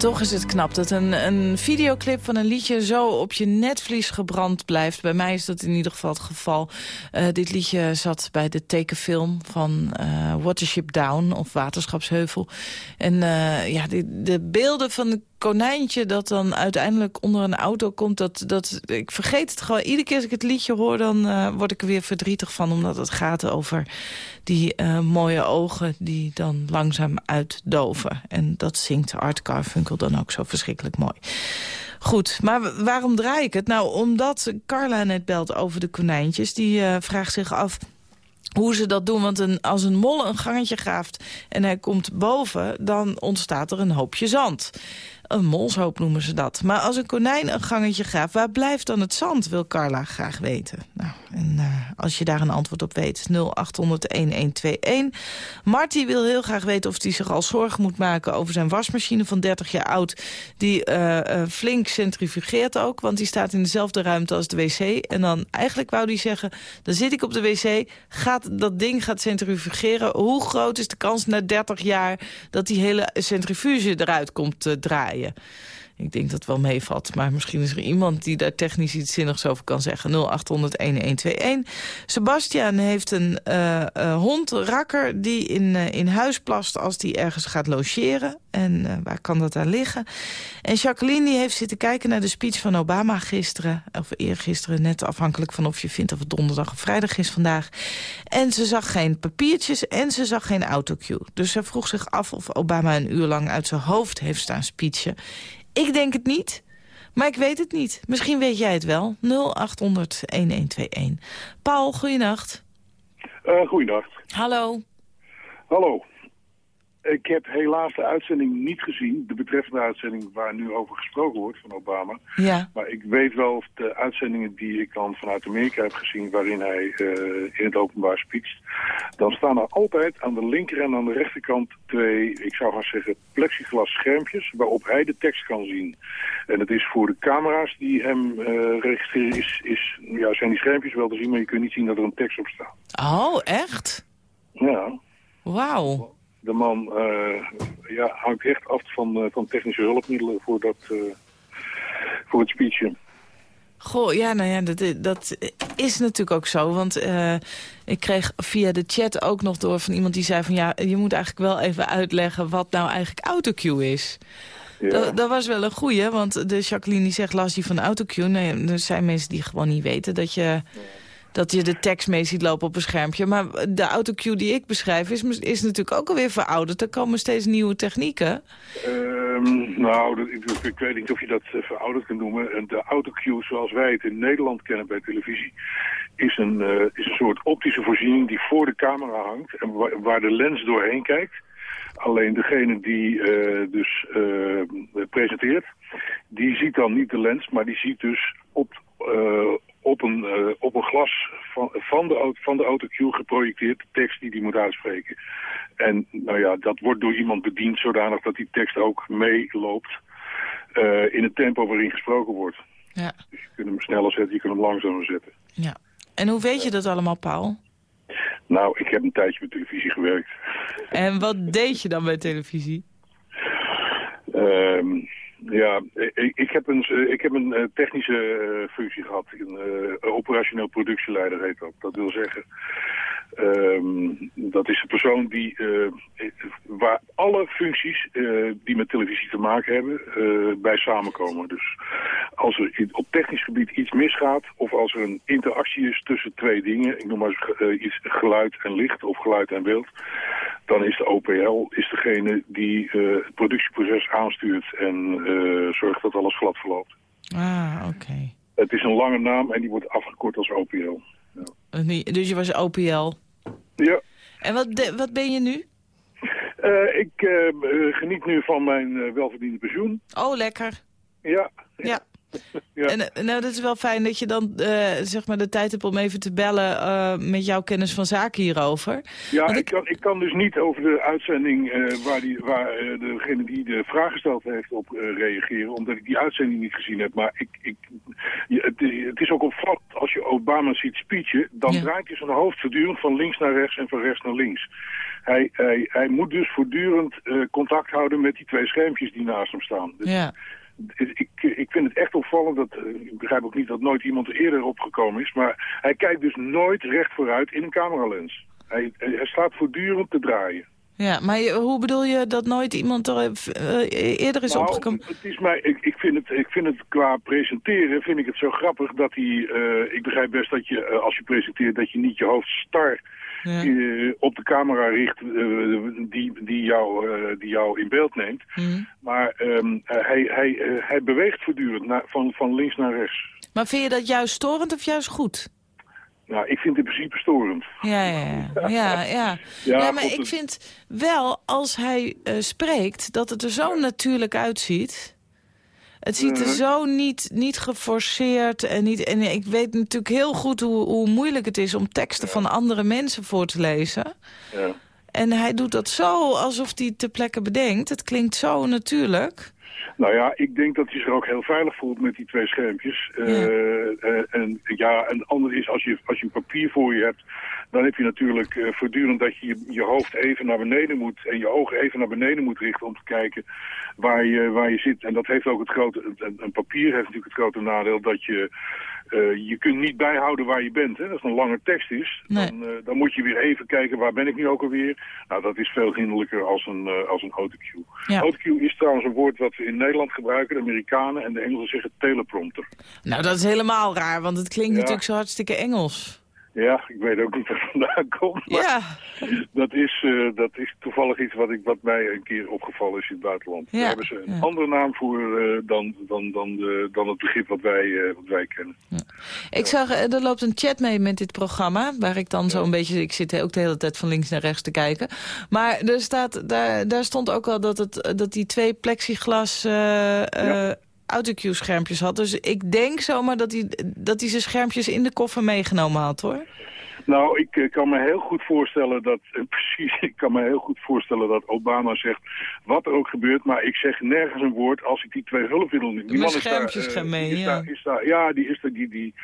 toch is het knap dat een, een videoclip van een liedje zo op je netvlies gebrand blijft. Bij mij is dat in ieder geval het geval. Eh, dit liedje zat bij de tekenfilm van eh, Watership Down of Waterschapsheuvel. En eh, ja, de, de beelden van het konijntje dat dan uiteindelijk onder een auto komt. Dat, dat, ik vergeet het gewoon. Iedere keer als ik het liedje hoor, dan eh, word ik er weer verdrietig van. Omdat het gaat over die eh, mooie ogen die dan langzaam uitdoven. En dat zingt Art Carfunkel dan ook zo verschrikkelijk mooi. Goed, maar waarom draai ik het? Nou, omdat Carla net belt over de konijntjes. Die vraagt zich af hoe ze dat doen. Want een, als een mol een gangetje graaft en hij komt boven... dan ontstaat er een hoopje zand. Een molshoop noemen ze dat. Maar als een konijn een gangetje graaft, waar blijft dan het zand? Wil Carla graag weten. Nou, en eh, als je daar een antwoord op weet, 0800-1121. Marty wil heel graag weten of hij zich al zorgen moet maken... over zijn wasmachine van 30 jaar oud... die eh, eh, flink centrifugeert ook, want die staat in dezelfde ruimte als de wc. En dan eigenlijk wou hij zeggen, dan zit ik op de wc... Gaat, dat ding gaat centrifugeren. Hoe groot is de kans na 30 jaar dat die hele centrifuge eruit komt te draaien? Ik denk dat het wel meevalt. Maar misschien is er iemand die daar technisch iets zinnigs over kan zeggen. 0800-1121. Sebastian heeft een eh, eh, hond, Rakker, die in, eh, in huis plast als die ergens gaat logeren. En waar kan dat aan liggen? En Jacqueline die heeft zitten kijken naar de speech van Obama gisteren. Of eergisteren, net afhankelijk van of je vindt of het donderdag of vrijdag is vandaag. En ze zag geen papiertjes en ze zag geen autocue. Dus ze vroeg zich af of Obama een uur lang uit zijn hoofd heeft staan speechen. Ik denk het niet. Maar ik weet het niet. Misschien weet jij het wel. 0800-1121. Paul, goeienacht. Uh, goeiedag. Hallo. Hallo. Ik heb helaas de uitzending niet gezien, de betreffende uitzending waar nu over gesproken wordt van Obama. Ja. Maar ik weet wel de uitzendingen die ik dan vanuit Amerika heb gezien waarin hij uh, in het openbaar speecht. Dan staan er altijd aan de linker en aan de rechterkant twee, ik zou gaan zeggen, plexiglas schermpjes waarop hij de tekst kan zien. En het is voor de camera's die hem uh, registreren, is, is, ja, zijn die schermpjes wel te zien, maar je kunt niet zien dat er een tekst op staat. Oh, echt? Ja. Wauw. De man uh, ja, hangt echt af van, uh, van technische hulpmiddelen voor, dat, uh, voor het speechje. Goh, ja, nou ja, dat, dat is natuurlijk ook zo. Want ik kreeg via de chat ook nog door van iemand die zei van... ja, je moet eigenlijk wel even uitleggen wat nou eigenlijk autocue is. Ja. Dat, dat, was wel een goeie, want de Jacqueline die zegt last die van autocue. Nee, er zijn mensen die gewoon niet weten dat je... Ja dat je de tekst mee ziet lopen op een schermpje. Maar de autocue die ik beschrijf is, is natuurlijk ook alweer verouderd. Er komen steeds nieuwe technieken. Um, nou, ik, weet niet of je dat uh, verouderd kunt noemen. En de autocue zoals wij het in Nederland kennen bij televisie... is een, uh, is een soort optische voorziening die voor de camera hangt... en waar, de lens doorheen kijkt. Alleen degene die uh, dus presenteert, die ziet dan niet de lens... maar die ziet dus op op een, uh, op een glas van, van, de, van de autocue geprojecteerd de tekst die die moet uitspreken. En nou ja, dat wordt door iemand bediend zodanig dat die tekst ook meeloopt uh, in het tempo waarin gesproken wordt. Ja. Dus je kunt hem sneller zetten, je kunt hem langzamer zetten. Ja. En hoe weet je dat allemaal, Paul? Nou, ik heb een tijdje met televisie gewerkt. En wat deed je dan bij televisie? Um, Ja, ik, ik heb een, eh, ik heb een eh, technische eh, functie gehad. Een eh, operationeel productieleider heet dat. Dat wil zeggen, ehm, dat is de persoon die, eh, waar alle functies eh, die met televisie te maken hebben, eh, bij samenkomen. Dus als er op technisch gebied iets misgaat, of als er een interactie is tussen twee dingen, ik noem maar eens iets geluid en licht, of geluid en beeld, dan is de OPL is degene die het productieproces aanstuurt en zorgt dat alles glad verloopt. Ah, oké. Het is een lange naam en die wordt afgekort als OPL. Niet- Dus je was OPL. Ja, En wat, de- wat ben je nu? eh, ik eh, geniet nu van mijn eh, welverdiende pensioen. Oh, lekker. Ja, Ja. (laughs) Ja. En nou, dat is wel fijn dat je dan zeg maar de tijd hebt om even te bellen met jouw kennis van zaken hierover. ja Want ik, kan, ik kan dus niet over de uitzending waar, die, waar degene die de vraag gesteld heeft op reageren, omdat ik die uitzending niet gezien heb. Maar ik, ik, het, is ook opvallend, als je Obama ziet speechen, dan Ja. draait hij zijn hoofd voortdurend van links naar rechts en van rechts naar links. Hij, hij, hij moet dus voortdurend eh, contact houden met die twee schermpjes die naast hem staan. Dus Ja. ik, ik vind het echt opvallend, dat, eh, ik begrijp ook niet dat nooit iemand er eerder opgekomen is, maar hij kijkt dus nooit recht vooruit in een cameralens. Hij hij staat voortdurend te draaien. Ja, maar je- hoe bedoel je dat nooit iemand er eh, eerder is Nou, opgekomen? Het is mij, ik, ik, vind het, ik vind het qua presenteren vind ik het zo grappig dat hij... eh, ik begrijp best dat je, eh, als je presenteert, dat je niet je hoofd star Ja. op de camera richt die, die, jou, die jou in beeld neemt. Mhm. Maar ehm, eh, hij, hij, hij beweegt voortdurend naar, van, van links naar rechts. Maar vind je dat juist storend of juist goed? Nou, ik vind het in principe storend. Ja, ja, ja. (laughs) ja, ja. Ja, ja maar ik vind wel, als hij eh, spreekt, dat het er zo natuurlijk uitziet. Het ziet er zo niet, niet geforceerd en niet... En ik weet natuurlijk heel goed hoe, hoe moeilijk het is om teksten van andere mensen voor te lezen. Ja. En hij doet dat zo alsof hij het ter plekke bedenkt. Het klinkt zo natuurlijk. Nou ja, ik denk dat hij zich ook heel veilig voelt met die twee schermpjes. Ja. Eh, eh, en ja, en het andere is, als je, als je een papier voor je hebt, dan heb je natuurlijk eh, voortdurend dat je, je je hoofd even naar beneden moet en je ogen even naar beneden moet richten om te kijken waar je, waar je zit. En dat heeft ook het grote, een, een papier heeft natuurlijk het grote nadeel dat je, eh, je kunt niet bijhouden waar je bent. Hè? Als het een lange tekst is, Nee. dan, eh, dan moet je weer even kijken waar ben ik nu ook alweer. Nou, dat is veel hinderlijker als een, eh, als een autocue. Ja. Autocue is trouwens een woord wat we in Nederland gebruiken. De Amerikanen en de Engelsen zeggen teleprompter. Nou, dat is helemaal raar, want het klinkt Ja. natuurlijk zo hartstikke Engels. Ja, ik weet ook niet waar (laughs) vandaan komt. Maar Ja, dat, is, eh, dat is toevallig iets wat, ik, wat mij een keer opgevallen is in het buitenland. Ja, Daar hebben ze een ja. andere naam voor eh, dan, dan, dan, de, dan het begrip wat wij, eh, wat wij kennen. ik zag, eh, er loopt een chat mee met dit programma... waar ik dan zo een beetje... Ik zit ook de hele tijd van links naar rechts te kijken. Maar er staat, daar, daar stond ook al dat, het, dat die twee plexiglas... autocue-schermpjes had. Dus ik denk zomaar dat hij, dat hij zijn schermpjes in de koffer meegenomen had, hoor. Nou, ik eh, kan me heel goed voorstellen dat, eh, (laughs) precies, ik kan me heel goed voorstellen dat Obama zegt wat er ook gebeurt, maar ik zeg nergens een woord als ik die twee hulpmiddelen niet. Die man is daar, schermpjes eh, gaan mee, is ja. daar- is daar- ja, die is er, die, die,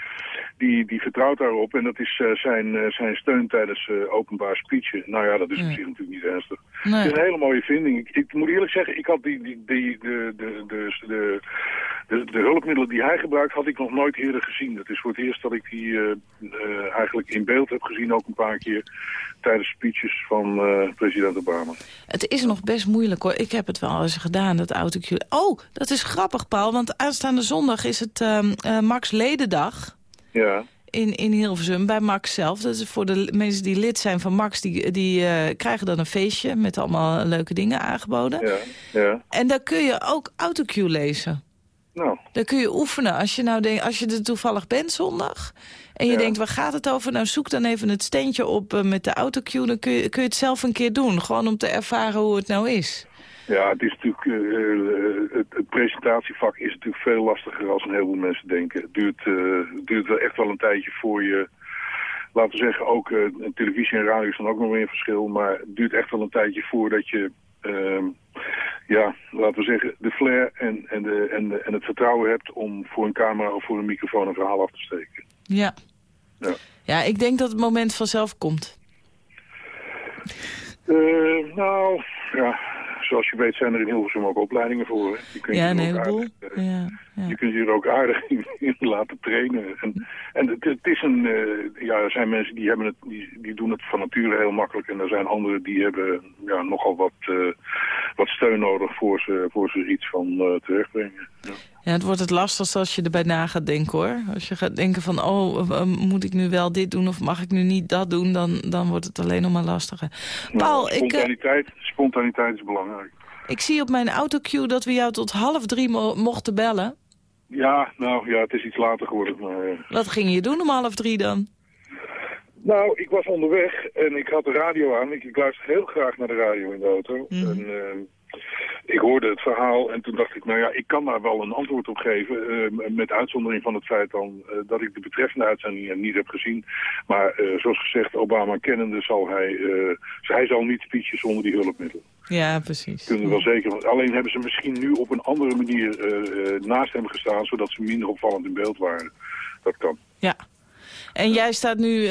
die, die vertrouwt daarop en dat is zijn, zijn steun tijdens openbaar speechen. Nou ja, dat is Ja. op zich natuurlijk niet ernstig. Nee. Het is een hele mooie vinding. Ik, ik moet eerlijk zeggen, ik had die, die, die, de, de, de, de, de, de hulpmiddelen die hij gebruikt, had ik nog nooit eerder gezien. Het is voor het eerst dat ik die eh, eh, eigenlijk in beeld heb gezien, ook een paar keer tijdens speeches van eh, president Obama. Het is nog best moeilijk hoor. Ik heb het wel eens gedaan, dat autocue. Oh, dat is grappig, Paul. Want aanstaande zondag is het ehm, eh, Max Ledendag Ja, in, in Hilversum, bij Max zelf. Dat is voor de mensen die lid zijn van Max, die, die eh, krijgen dan een feestje... met allemaal leuke dingen aangeboden. ja, ja. En daar kun je ook autocue lezen. Nou, Daar kun je oefenen. Als je, nou denkt, als je er toevallig bent zondag... en je Ja. denkt, waar gaat het over? Nou, zoek dan even het steentje op eh, met de autocue. Dan kun je, kun je het zelf een keer doen. Gewoon om te ervaren hoe het nou is. ja, het is natuurlijk, eh, presentatievak is natuurlijk veel lastiger als een heleboel mensen denken. Het duurt, eh, het duurt wel echt wel een tijdje voor je, laten we zeggen, ook eh, televisie en radio is dan ook nog weer een verschil, maar het duurt echt wel een tijdje voordat je, ehm, ja, laten we zeggen, de flair en, en, de, en, de, en het vertrouwen hebt om voor een camera of voor een microfoon een verhaal af te steken. Ja. Ja. Ja, ik denk dat het moment vanzelf komt. Eh, nou, ja, zoals je weet zijn er in Hilversum ook opleidingen voor. Hè. Je kunt Ja, je een er ook heleboel. aardig, eh, Ja, ja. Je kunt je er ook aardig in, in laten trainen. En, en het, het is een, eh, ja, er zijn mensen die, hebben het, die, die doen het van nature heel makkelijk. En er zijn anderen die hebben ja, nogal wat, eh, wat steun nodig voor ze, voor ze iets van teweegbrengen. Ja. Ja, het wordt het lastigst als je erbij na gaat denken, hoor. Als je gaat denken van, oh, moet ik nu wel dit doen of mag ik nu niet dat doen... dan, dan wordt het alleen nog maar lastiger. Paul, ik, eh, spontaniteit, spontaniteit is belangrijk. ik zie op mijn autocue dat we jou tot half drie mo- mochten bellen. Ja, nou ja, het is iets later geworden. Maar, eh, Wat ging je doen om half drie dan? Nou, ik was onderweg en ik had de radio aan. Ik, ik luister heel graag naar de radio in de auto. Mhm. En, eh, ik hoorde het verhaal en toen dacht ik, nou ja, ik kan daar wel een antwoord op geven. eh, met uitzondering van het feit dan eh, dat ik de betreffende uitzending niet heb gezien. Maar eh, zoals gezegd, Obama kennende zal hij, hij zal niet speechen zonder die hulpmiddelen. Ja, precies. Kunnen we wel zeker. Alleen hebben ze misschien nu op een andere manier naast hem gestaan, zodat ze minder opvallend in beeld waren. Dat kan. Ja. En jij staat nu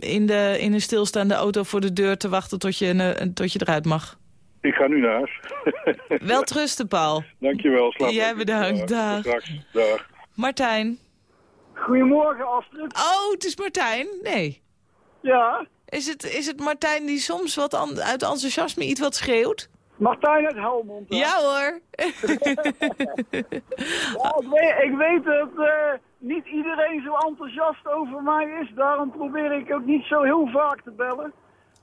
in, de, in een stilstaande auto voor de deur te wachten tot je, eh, tot je eruit mag. Ik ga nu naar huis. (laughs) Wel trusten, Paul. Dankjewel, slaap Jij bedankt, dag. Dag. Martijn. Goedemorgen, Astrid. Oh, het is Martijn? Nee. Ja, Is het, is het Martijn die soms wat an- uit enthousiasme iets wat schreeuwt? Martijn uit Helmond. hè? Ja hoor. (laughs) Ja, ik, weet, ik weet dat eh, niet iedereen zo enthousiast over mij is. Daarom probeer ik ook niet zo heel vaak te bellen.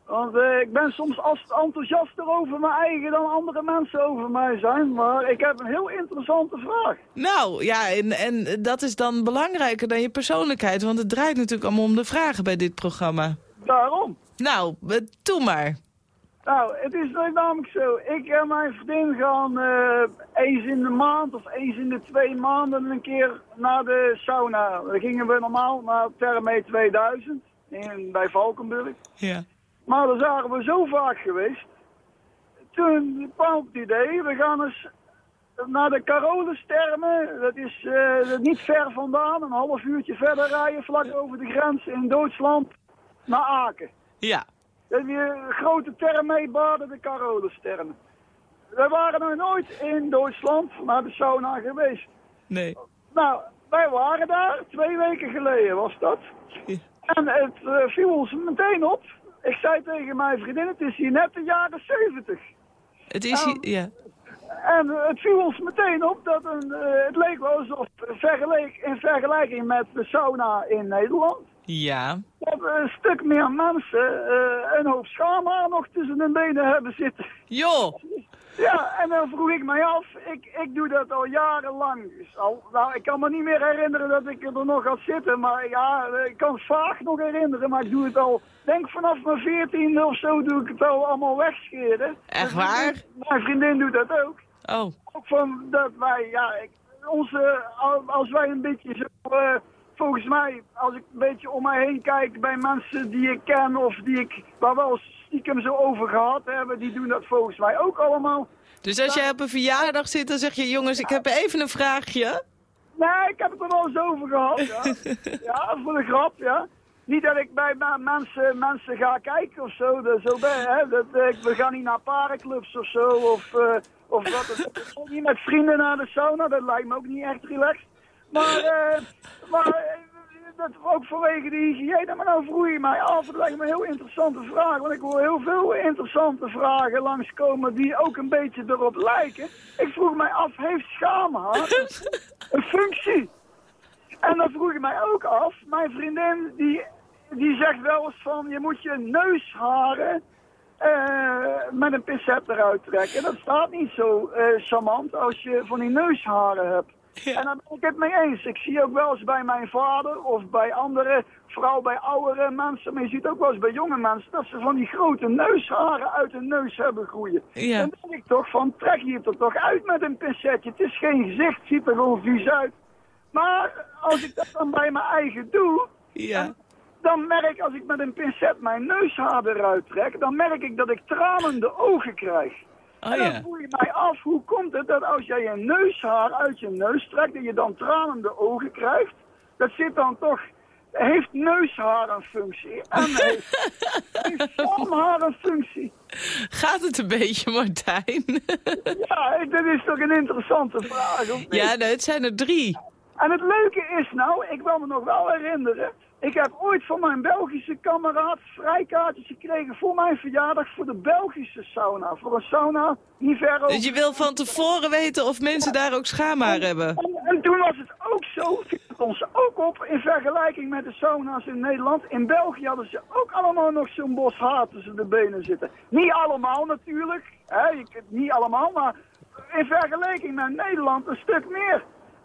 Want eh, ik ben soms als enthousiaster over mijn eigen dan andere mensen over mij zijn. Maar ik heb een heel interessante vraag. Nou, ja, en, en dat is dan belangrijker dan je persoonlijkheid. Want het draait natuurlijk allemaal om de vragen bij dit programma. Daarom. Nou, eh, doe maar. Nou, het is namelijk zo. Ik en mijn vriendin gaan eh, eens in de maand of eens in de twee maanden een keer naar de sauna. Dan gingen we normaal naar Therme 2000 in, bij Valkenburg. Ja. Maar daar zagen we zo vaak geweest. Toen kwam het idee, we gaan eens naar de Carolustermen. Dat is eh, niet ver vandaan, een half uurtje verder rijden, vlak over de grens in Duitsland, naar Aken. Ja. Dat is weer een grote term mee baden, de Carolustermen. We waren nog nooit in Duitsland naar de sauna geweest. Nee. Nou, wij waren daar, twee weken geleden was dat. En het eh, viel ons meteen op. Ik zei tegen mijn vriendin, het is hier net de jaren 70. Het is hier, ja. En het viel ons meteen op dat een, eh, het leek wel alsof vergelijk, in vergelijking met de sauna in Nederland... Ja. dat een stuk meer mensen eh, een hoop schaamhaar nog tussen hun benen hebben zitten. Joh. Ja, en dan vroeg ik mij af, ik, ik doe dat al jarenlang. Dus al, nou, ik kan me niet meer herinneren dat ik er nog had zitten, maar ja, ik kan het vaag nog herinneren, maar ik doe het al, denk vanaf mijn veertiende of zo doe ik het al allemaal wegscheren. Echt waar? Mijn vriendin doet dat ook. Oh. Ook van dat wij, ja, ik, onze, al- als wij een beetje zo, eh, volgens mij, als ik een beetje om mij heen kijk bij mensen die ik ken of die ik, waar we al stiekem zo over gehad hebben, die doen dat volgens mij ook allemaal. Dus als jij op een verjaardag zit, dan zeg je... jongens, ik heb even een vraagje. Nee, ik heb het er wel eens over gehad, ja. (laughs) ja, voor de grap, ja. Niet dat ik bij mensen, mensen ga kijken of zo, dat, zo ben, hè. Dat, eh, we gaan niet naar parenclubs of zo, of, eh, of wat. Niet met vrienden naar de sauna, dat lijkt me ook niet echt relaxed. Maar, eh, maar eh, dat ook vanwege de hygiëne. Maar nou vroeg je mij af, het lijkt me een heel interessante vraag. Want ik hoor heel veel interessante vragen langskomen die ook een beetje erop lijken. Ik vroeg mij af, heeft schaamhaar (laughs) een functie? En dan vroeg ik mij ook af, mijn vriendin die, die zegt wel eens van, je moet je neusharen eh, met een pincet eruit trekken. Dat staat niet zo charmant als je van die neusharen hebt. En daar ben ik het mee eens. Ik zie ook wel eens bij mijn vader of bij andere, vooral bij oudere mensen, maar je ziet ook wel eens bij jonge mensen, dat ze van die grote neusharen uit hun neus hebben groeien. Ja. Dan denk ik toch van, trek je het er toch uit met een pincetje. Het is geen gezicht, ziet er gewoon vies uit. Maar als ik dat dan bij mijn eigen doe, Ja. dan merk als ik met een pincet mijn neushaar eruit trek, dan merk ik dat ik tranende ogen krijg. Oh en dan ja. voel je mij af, hoe komt het dat als jij je neushaar uit je neus trekt, dat je dan tranende ogen krijgt? Dat zit dan toch heeft neushaar een functie. En (laughs) heeft, heeft stamhaar een functie. Gaat het een beetje, Martijn? (laughs) Ja, dat is toch een interessante vraag, of niet? ja, nou, het zijn er drie. En het leuke is nou, ik wil me nog wel herinneren... Ik heb ooit van mijn Belgische kameraad vrijkaartjes gekregen voor mijn verjaardag voor de Belgische sauna. Voor een sauna niet ver over... Dus je wil van tevoren weten of mensen daar ook schaamhaar hebben? En, en toen was het ook zo, viel het ons ook op, in vergelijking met de sauna's in Nederland. In België hadden ze ook allemaal nog zo'n bos haar tussen de benen zitten. Niet allemaal natuurlijk, hè, je niet allemaal, maar in vergelijking met Nederland een stuk meer.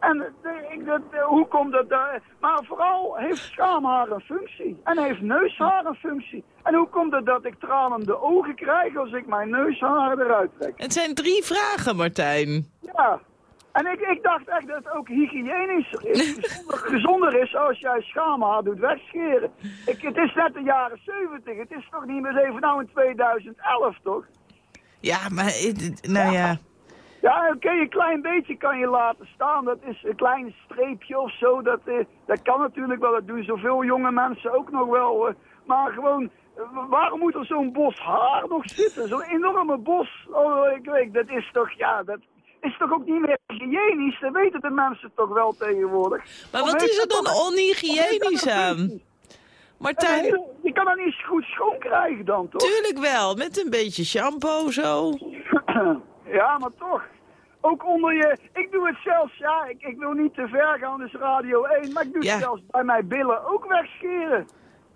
En ik, de, de- hoe komt dat daar? Maar vooral heeft schaamhaar een functie. En heeft neushaar een functie. En hoe komt het dat ik tranende ogen krijg als ik mijn neushaar eruit trek? Het zijn drie vragen, Martijn. Ja. En ik, ik dacht echt dat het ook hygiënischer is, (laughs) gezonder, gezonder is als jij schaamhaar doet wegscheren. Ik, het is net de jaren 70, het is toch niet meer even nou in 2011 toch? Ja, maar... het- Nou ja... Ja, oké, een klein beetje kan je laten staan. Dat is een klein streepje of zo. Dat, eh, dat kan natuurlijk wel. Dat doen zoveel jonge mensen ook nog wel. eh. maar gewoon, eh, waarom moet er zo'n bos haar nog zitten? Zo'n enorme bos. Oh, ik weet, dat is toch, ja, dat is toch ook niet meer hygiënisch? Dat weten de mensen toch wel tegenwoordig. Maar wat is er dan onhygiënisch aan? Martijn, Je kan dat niet goed schoon krijgen dan, toch? tuurlijk wel. Met een beetje shampoo zo. (clears throat) Ja, maar toch. Ook onder je... Ik doe het zelfs, ja, ik, ik wil niet te ver gaan, dus Radio 1, maar ik doe Ja. het zelfs bij mijn billen ook wegscheren.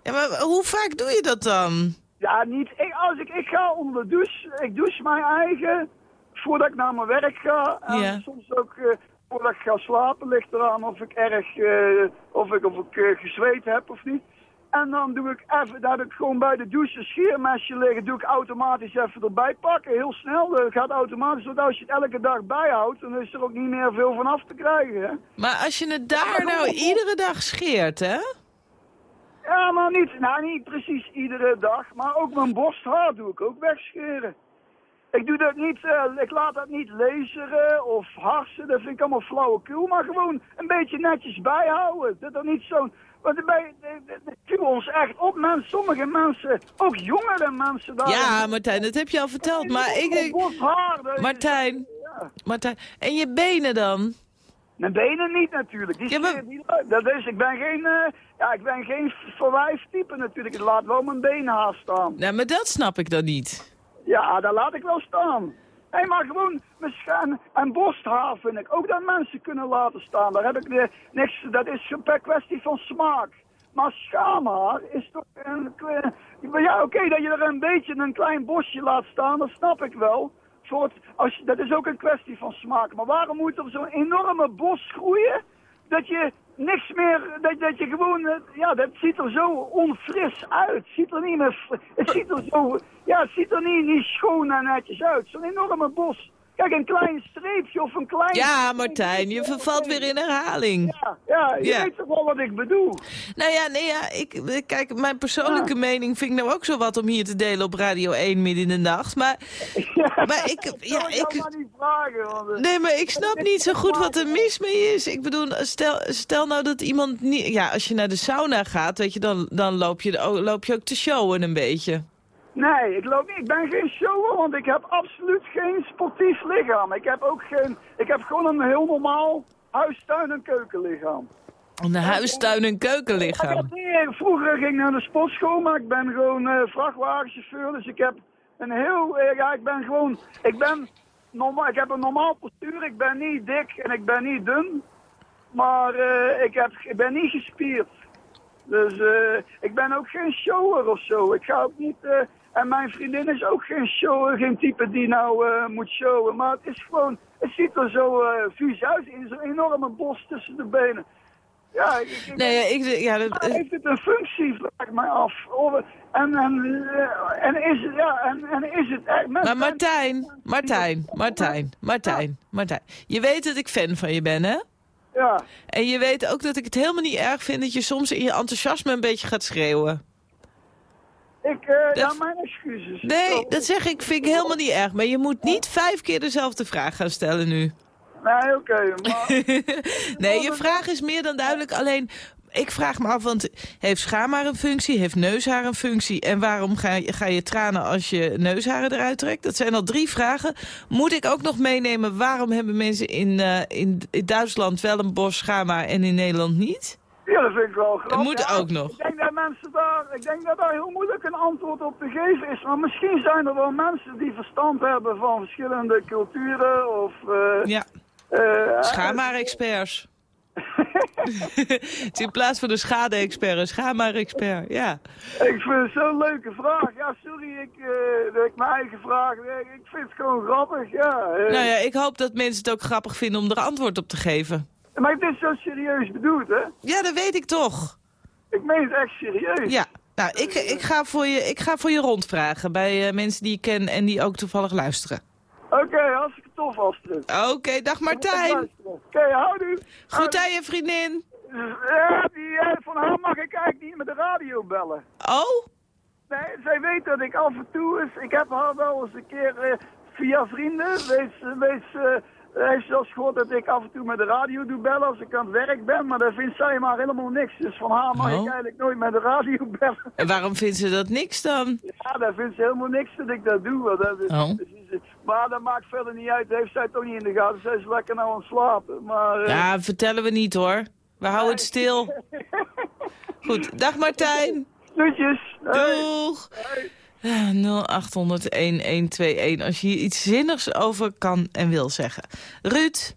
Ja, maar hoe vaak doe je dat dan? Ja, niet... Ik, als ik, ik ga onder de douche, ik douche mijn eigen voordat ik naar mijn werk ga. En Ja. soms ook eh, voordat ik ga slapen, ligt eraan of ik erg, eh, of ik, of ik eh, gezweet heb of niet. En dan doe ik even, dat ik gewoon bij de douche een scheermesje liggen, doe ik automatisch even erbij pakken. Heel snel, dat gaat automatisch, want als je het elke dag bijhoudt, dan is er ook niet meer veel van af te krijgen. Hè? Maar als je het daar nou iedere dag scheert, hè? Ja, maar niet, nou, niet precies iedere dag, maar ook mijn borsthaar doe ik ook wegscheren. Ik doe dat niet, eh, ik laat dat niet laseren of harsen, dat vind ik allemaal flauwekul, maar gewoon een beetje netjes bijhouden. Dat er niet zo'n, want het viel ons echt op, mensen, sommige mensen, ook jongere mensen daar. Ja, Martijn, dat heb je al verteld. Maar ik denk... Dat Martijn. Martijn. En je benen dan? Mijn benen niet natuurlijk. Die Ja, maar-. Dat is, ik ben geen, eh, ja, ik ben geen verwijftype natuurlijk. Ik laat wel mijn benen haast staan. Nou, maar dat snap ik dan niet. Ja, daar laat ik wel staan. Nee, maar gewoon scha- en borsthaar vind ik ook dat mensen kunnen laten staan. Daar heb ik de, niks, dat is per kwestie van smaak. Maar schaamhaar is toch een... Ja, oké, dat je er een beetje een klein bosje laat staan, dat snap ik wel. Voor het, als dat is ook een kwestie van smaak. Maar waarom moet er zo'n enorme bos groeien dat je niks meer, dat, dat je gewoon, ja, dat ziet er zo onfris uit. Ziet er niet meer, het ziet er zo, ja, het ziet er niet, niet schoon en netjes uit. Zo'n enorme bos. Kijk, een klein streepje of een klein... Ja, Martijn, je vervalt weer in herhaling. Ja, ja, je Ja. weet toch wel wat ik bedoel. Nou ja, nee, ja, ik, kijk, mijn persoonlijke mening vind ik nou ook zo wat om hier te delen op Radio 1 midden in de nacht. Maar, (laughs) Ja, maar ik, ja, ik, maar niet vragen. Want, nee, maar ik snap niet zo goed wat er mis mee is. Ik bedoel, stel, stel nou dat iemand niet, ja, als je naar de sauna gaat, weet je, dan, dan loop, je, loop je ook te showen een beetje. Nee, ik loop niet. Ik ben geen shower, want ik heb absoluut geen sportief lichaam. Ik heb ook geen. Ik heb gewoon een heel normaal huistuin- en keukenlichaam. Een huistuin- en keukenlichaam. niet- vroeger ging ik naar de sportschool, maar ik ben gewoon eh, vrachtwagenchauffeur. Dus ik heb een heel. eh, ja, ik ben gewoon. Ik ben. Normaal, ik heb een normaal postuur. Ik ben niet dik en ik ben niet dun. Maar eh, ik, heb, ik ben niet gespierd. Dus ik ben ook geen shower of zo. Ik ga ook niet. Eh, en mijn vriendin is ook geen shower, geen type die nou eh, moet showen. Maar het is gewoon. Het ziet er zo eh vies uit. In zo'n enorme bos tussen de benen. Ja, ik, ik, Nee, ik, ja, dat, heeft het een functie, vraag ik mij af. Of, en, en, eh, en, is, het- ja, en, en is het echt... Maar Martijn, Martijn, Martijn, Martijn, Martijn. Je weet dat ik fan van je ben, hè? Ja, En je weet ook dat ik het helemaal niet erg vind dat je soms in je enthousiasme een beetje gaat schreeuwen. Ik, eh, ja, Dat- mijn excuses. Nee, dat zeg ik, vind ik helemaal niet erg. Maar je moet niet vijf keer dezelfde vraag gaan stellen nu. Nee, oké, maar... (laughs) Nee, je vraag is meer dan duidelijk. Alleen, ik vraag me af, want heeft schaamhaar een functie, heeft neushaar een functie... en waarom ga je, ga je tranen als je neusharen eruit trekt? Dat zijn al drie vragen. Moet ik ook nog meenemen, waarom hebben mensen in, eh, in, in Duitsland wel een bos schaamhaar en in Nederland niet? Ja, dat vind ik wel grappig. Moet Ja, ook nog. Ik denk dat mensen daar, ik denk dat daar heel moeilijk een antwoord op te geven is. Maar misschien zijn er wel mensen die verstand hebben van verschillende culturen of... eh, Ja, eh, schaamhaar-experts. (laughs) Het is in plaats van een schade-expert, een schaamhaar-expert, ja. Ik vind het zo'n leuke vraag. Ja, sorry, ik, dat ik mijn eigen vraag... Ik vind het gewoon grappig, ja. Nou ja, ik hoop dat mensen het ook grappig vinden om er antwoord op te geven. Maar het is zo serieus bedoeld, hè? Ja, dat weet ik toch. Ik meen het echt serieus. Ja, nou, ik, ik, ga, voor je, ik ga voor je rondvragen bij eh, mensen die ik ken en die ook toevallig luisteren. Oké, hartstikke tof. Oké, dag Martijn. Oké, houdoe. Goed aan je vriendin. Ja, die, eh, van haar mag ik eigenlijk niet met de radio bellen. Oh? Nee, zij weet dat ik af en toe is. Ik heb haar wel eens een keer eh, via vrienden. Weet, ze- weet, hij heeft zelfs gehoord dat ik af en toe met de radio doe bellen als ik aan het werk ben. Maar daar vindt zij maar helemaal niks. Dus van haar mag Oh. ik eigenlijk nooit met de radio (laughs) bellen. En waarom vindt ze dat niks dan? Ja, daar vindt ze helemaal niks dat ik dat doe. want Dat is, Oh. dat is- maar dat maakt verder niet uit. Dat heeft zij toch niet in de gaten. Zij is lekker nou aan het slapen. Maar, eh, Ja, vertellen we niet hoor. We houden het stil. (laughs) Goed, dag Martijn. Doetjes. Doeg. 0800-1121 als je hier iets zinnigs over kan en wil zeggen. Ruud.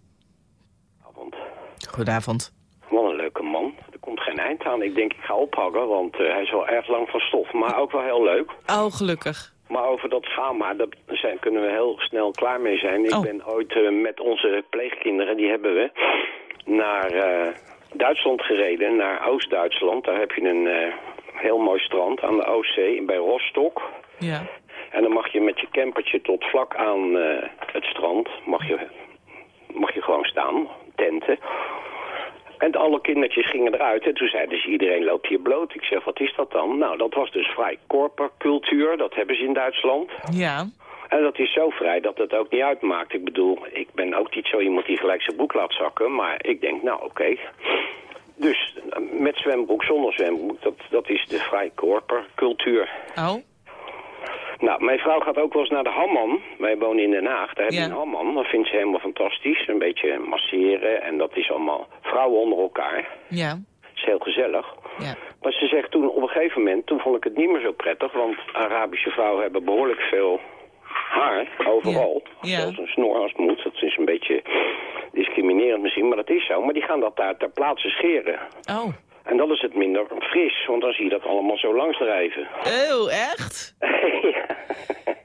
Goedenavond. Wat een leuke man. Er komt geen eind aan. Ik denk ik ga ophangen, want eh, hij is wel erg lang van stof. Maar ook wel heel leuk. Oh, gelukkig. Maar over dat schaamhaar, daar zijn, kunnen we heel snel klaar mee zijn. Ik Oh. ben ooit eh, met onze pleegkinderen, die hebben we, naar eh, Duitsland gereden. Naar Oost-Duitsland. Daar heb je een heel mooi strand aan de Oostzee, bij Rostock. Ja. En dan mag je met je campertje tot vlak aan eh, het strand, mag je, mag je gewoon staan, tenten. En alle kindertjes gingen eruit en toen zeiden ze, iedereen loopt hier bloot. Ik zeg, wat is dat dan? Nou, dat was dus vrij corpercultuur, dat hebben ze in Duitsland. Ja. En dat is zo vrij dat het ook niet uitmaakt. Ik bedoel, ik ben ook niet zo iemand die gelijk zijn broek laat zakken, maar ik denk, nou oké. Dus met zwembroek, zonder zwembroek, dat, dat is de vrij corpercultuur. Oh. Nou, mijn vrouw gaat ook wel eens naar de Hamman. Wij wonen in Den Haag. Daar heb je Ja. een Hamman. Dat vindt ze helemaal fantastisch. Een beetje masseren en dat is allemaal vrouwen onder elkaar. Ja. Dat is heel gezellig. Ja. Maar ze zegt toen op een gegeven moment, toen vond ik het niet meer zo prettig. Want Arabische vrouwen hebben behoorlijk veel haar overal. Ja. Zoals een snor als het moet. Dat is een beetje discriminerend misschien, maar dat is zo. Maar die gaan dat daar ter plaatse scheren. Oh. En dan is het minder fris, want dan zie je dat allemaal zo langs drijven. Oh, echt? (laughs)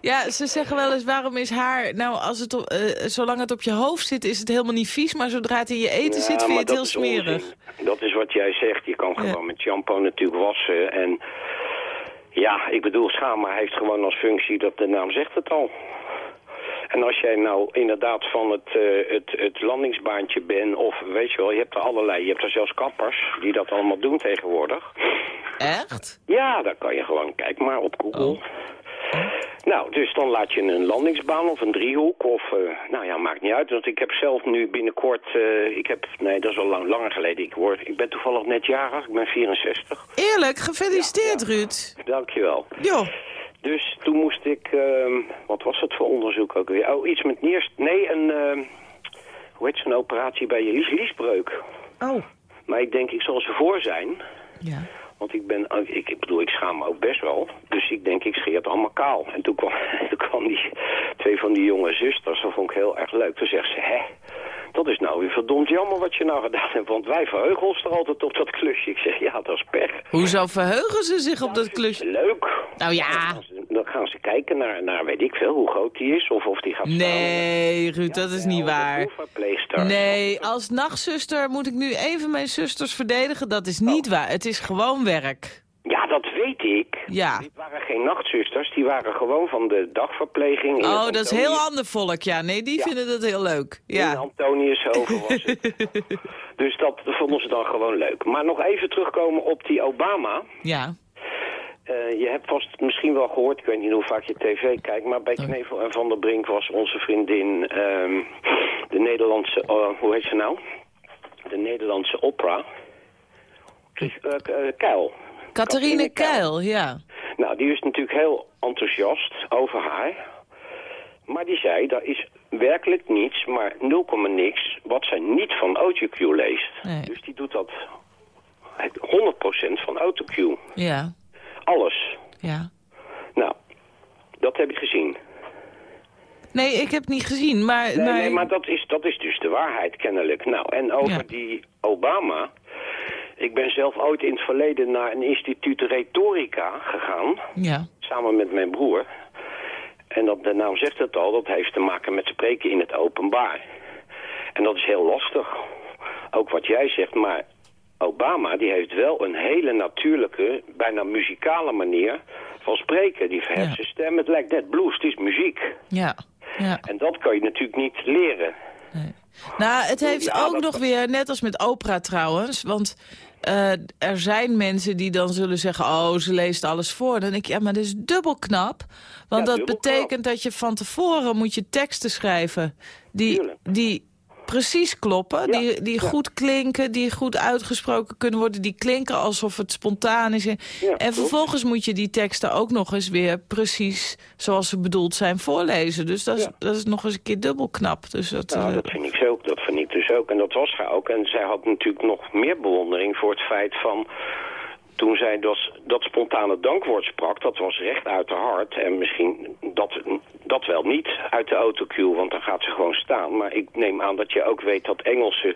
Ja, ze zeggen wel eens, waarom is haar... Nou, als het op, eh, zolang het op je hoofd zit, is het helemaal niet vies... maar zodra het in je eten Ja, zit, vind je maar het heel smerig. onzin. Dat is wat jij zegt. Je kan gewoon met shampoo natuurlijk wassen. En ja, ik bedoel, schaamhaar heeft gewoon als functie, dat de naam zegt het al. En als jij nou inderdaad van het, eh, het, het landingsbaantje bent, of weet je wel, je hebt er allerlei, je hebt er zelfs kappers die dat allemaal doen tegenwoordig. Echt? Ja, daar kan je gewoon, kijk maar op Google. Nou, dus dan laat je een landingsbaan of een driehoek of, eh, nou ja, maakt niet uit. Want ik heb zelf nu binnenkort, eh, ik heb, nee, dat is al lang, langer geleden. Ik, word, ik ben toevallig net jarig, ik ben 64. Eerlijk, gefeliciteerd, Ruud. Dankjewel. Jo. Dus toen moest ik, ehm, wat was het voor onderzoek ook weer? Oh, iets met niers, nee, een, ehm, hoe heet zo'n operatie bij je lies, liesbreuk. Oh. Maar ik denk, ik zal ze voor zijn. Ja. Want ik ben, ik, ik bedoel, ik schaam me ook best wel. Dus ik denk, ik scheer het allemaal kaal. En toen kwam, (laughs) toen kwam die, twee van die jonge zusters, dat vond ik heel erg leuk. Toen zegt ze, hè, dat is nou weer verdomd jammer wat je nou gedaan hebt. Want wij verheugen ons er altijd op dat klusje. Ik zeg, ja, dat is pech. Hoezo verheugen ze zich op dat klusje? Leuk. Nou ja. Dan gaan ze, dan gaan ze kijken naar, naar, weet ik veel, hoe groot die is. Of of die gaat Nee, Ruud, dat is niet waar. Nee, als nachtzuster moet ik nu een van mijn zusters verdedigen. Dat is niet waar. Het is gewoon werk. Ja, dat weet ik. Ja. Dit waren geen nachtzusters, die waren gewoon van de dagverpleging. in Oh, dat is heel ander volk. Ja, nee, die vinden dat heel leuk. In Ja. Antoniushoven was het. (laughs) dus dat vonden ze dan gewoon leuk. Maar nog even terugkomen op die Obama. Ja. Eh, je hebt vast misschien wel gehoord, ik weet niet hoe vaak je tv kijkt... maar bij Knevel en Van der Brink was onze vriendin... ehm, de Nederlandse, eh, hoe heet ze nou? De Nederlandse opera. Chris- eh, eh, Keil. Catharine Keil, ja. Nou, die is natuurlijk heel enthousiast over haar. Maar die zei, dat is werkelijk niets, maar 0, niks, wat zij niet van AutoQ leest. Nee. Dus die doet dat 100% van AutoQ. Ja, Alles. ja. Nou, dat heb ik gezien. Nee, ik heb het niet gezien, maar... Nee, maar... nee, maar dat is, dat is dus de waarheid kennelijk. Nou, en over Ja. die Obama... Ik ben zelf ooit in het verleden naar een instituut retorica gegaan. Ja, Samen met mijn broer. En dat, de naam zegt het al, dat heeft te maken met spreken in het openbaar. En dat is heel lastig. Ook wat jij zegt, maar Obama die heeft wel een hele natuurlijke, bijna muzikale manier van spreken. Die verheft Ja. zijn stem, het lijkt net blues, het is muziek. ja, ja. En dat kan je natuurlijk niet leren. Nou, het heeft Ja, ook nog weer, net als met opera trouwens... want eh, er zijn mensen die dan zullen zeggen... oh, ze leest alles voor. Dan denk ik, ja, maar dat is dubbel knap. Want Ja, dat betekent dat je van tevoren moet je teksten schrijven... die, Tuurlijk. die precies kloppen, die, die goed klinken... die goed uitgesproken kunnen worden... die klinken alsof het spontaan is. en klopt. vervolgens moet je die teksten ook nog eens weer precies... zoals ze bedoeld zijn voorlezen. Dus dat is, dat is nog eens een keer dubbel knap. Dus dat, Nou, eh, dat vind ik zo. Dat vind ik dus ook. En dat was zij ook. En zij had natuurlijk nog meer bewondering voor het feit van... Toen zij dat, dat spontane dankwoord sprak, dat was recht uit haar hart. En misschien dat, dat wel niet uit de autocue, want dan gaat ze gewoon staan. Maar ik neem aan dat je ook weet dat Engelsen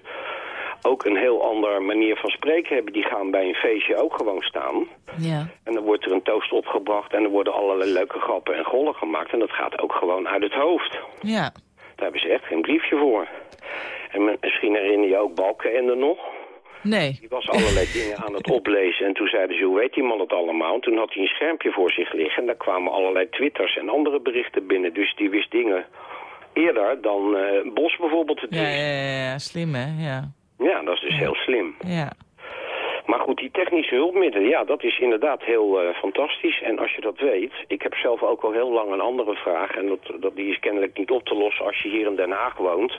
ook een heel andere manier van spreken hebben. Die gaan bij een feestje ook gewoon staan. ja. En dan wordt er een toast opgebracht en er worden allerlei leuke grappen en gollen gemaakt. En dat gaat ook gewoon uit het hoofd. ja. Daar hebben ze echt geen briefje voor. En misschien herinner je ook Balkenende nog. Nee. Die was allerlei dingen aan het oplezen. En toen zeiden ze, hoe weet die man het allemaal? En toen had hij een schermpje voor zich liggen. En daar kwamen allerlei twitters en andere berichten binnen. Dus die wist dingen eerder dan eh, Bos bijvoorbeeld het Ja, ja, ja, slim hè, ja. Ja, dat is dus heel slim. ja. Maar goed, die technische hulpmiddelen, ja, dat is inderdaad heel eh, fantastisch. En als je dat weet, ik heb zelf ook al heel lang een andere vraag... en dat, dat, die is kennelijk niet op te lossen als je hier in Den Haag woont...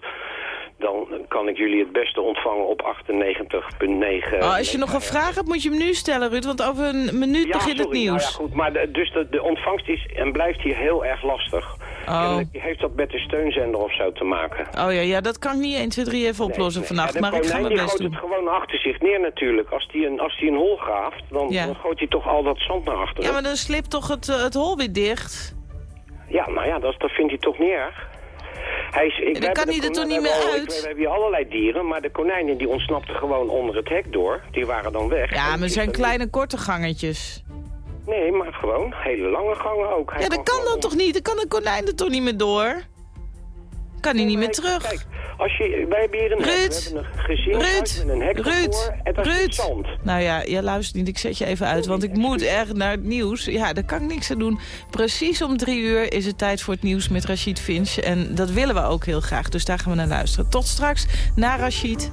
dan kan ik jullie het beste ontvangen op 98.9. Oh, als je nog een vraag hebt, moet je hem nu stellen, Ruud, want over een minuut Ja, begint het sorry, nieuws. Nou ja, goed, maar de, dus de, de ontvangst is en blijft hier heel erg lastig. Oh. Kennelijk heeft dat met de steunzender of zo te maken. Oh ja, ja, dat kan ik niet 1, 2, 3 even oplossen Nee, vannacht. En maar ik ga mijn best doen. gooit het gewoon achter zich neer natuurlijk. Als die een, als die een hol graaft, dan, Ja. dan gooit hij toch al dat zand naar achteren. Ja, maar dan slipt toch het, eh, het hol weer dicht? Ja, nou ja, dat, dat vindt hij toch niet erg. Hij is, ik, dan kan hij er toch niet meer al- uit? We hebben hier allerlei dieren, maar de konijnen die ontsnapten gewoon onder het hek door. Die waren dan weg. Ja, maar het zijn kleine korte gangetjes. Nee, maar gewoon hele lange gangen ook. Hij Ja, dat kan dan toch niet? Dan kan de konijn er toch niet meer door? Kan hij niet meer terug? Kijk, als je, wij hebben hier een hek. Ruud, We een Ruud, met een hek Ruud, ervoor. En dat is Ruud. zand. Nou ja, jij luistert niet. Ik zet je even uit, want ik moet echt naar het nieuws. Ja, daar kan ik niks aan doen. Precies om drie uur is het tijd voor het nieuws met Rachid Finch. En dat willen we ook heel graag, dus daar gaan we naar luisteren. Tot straks, naar Rachid.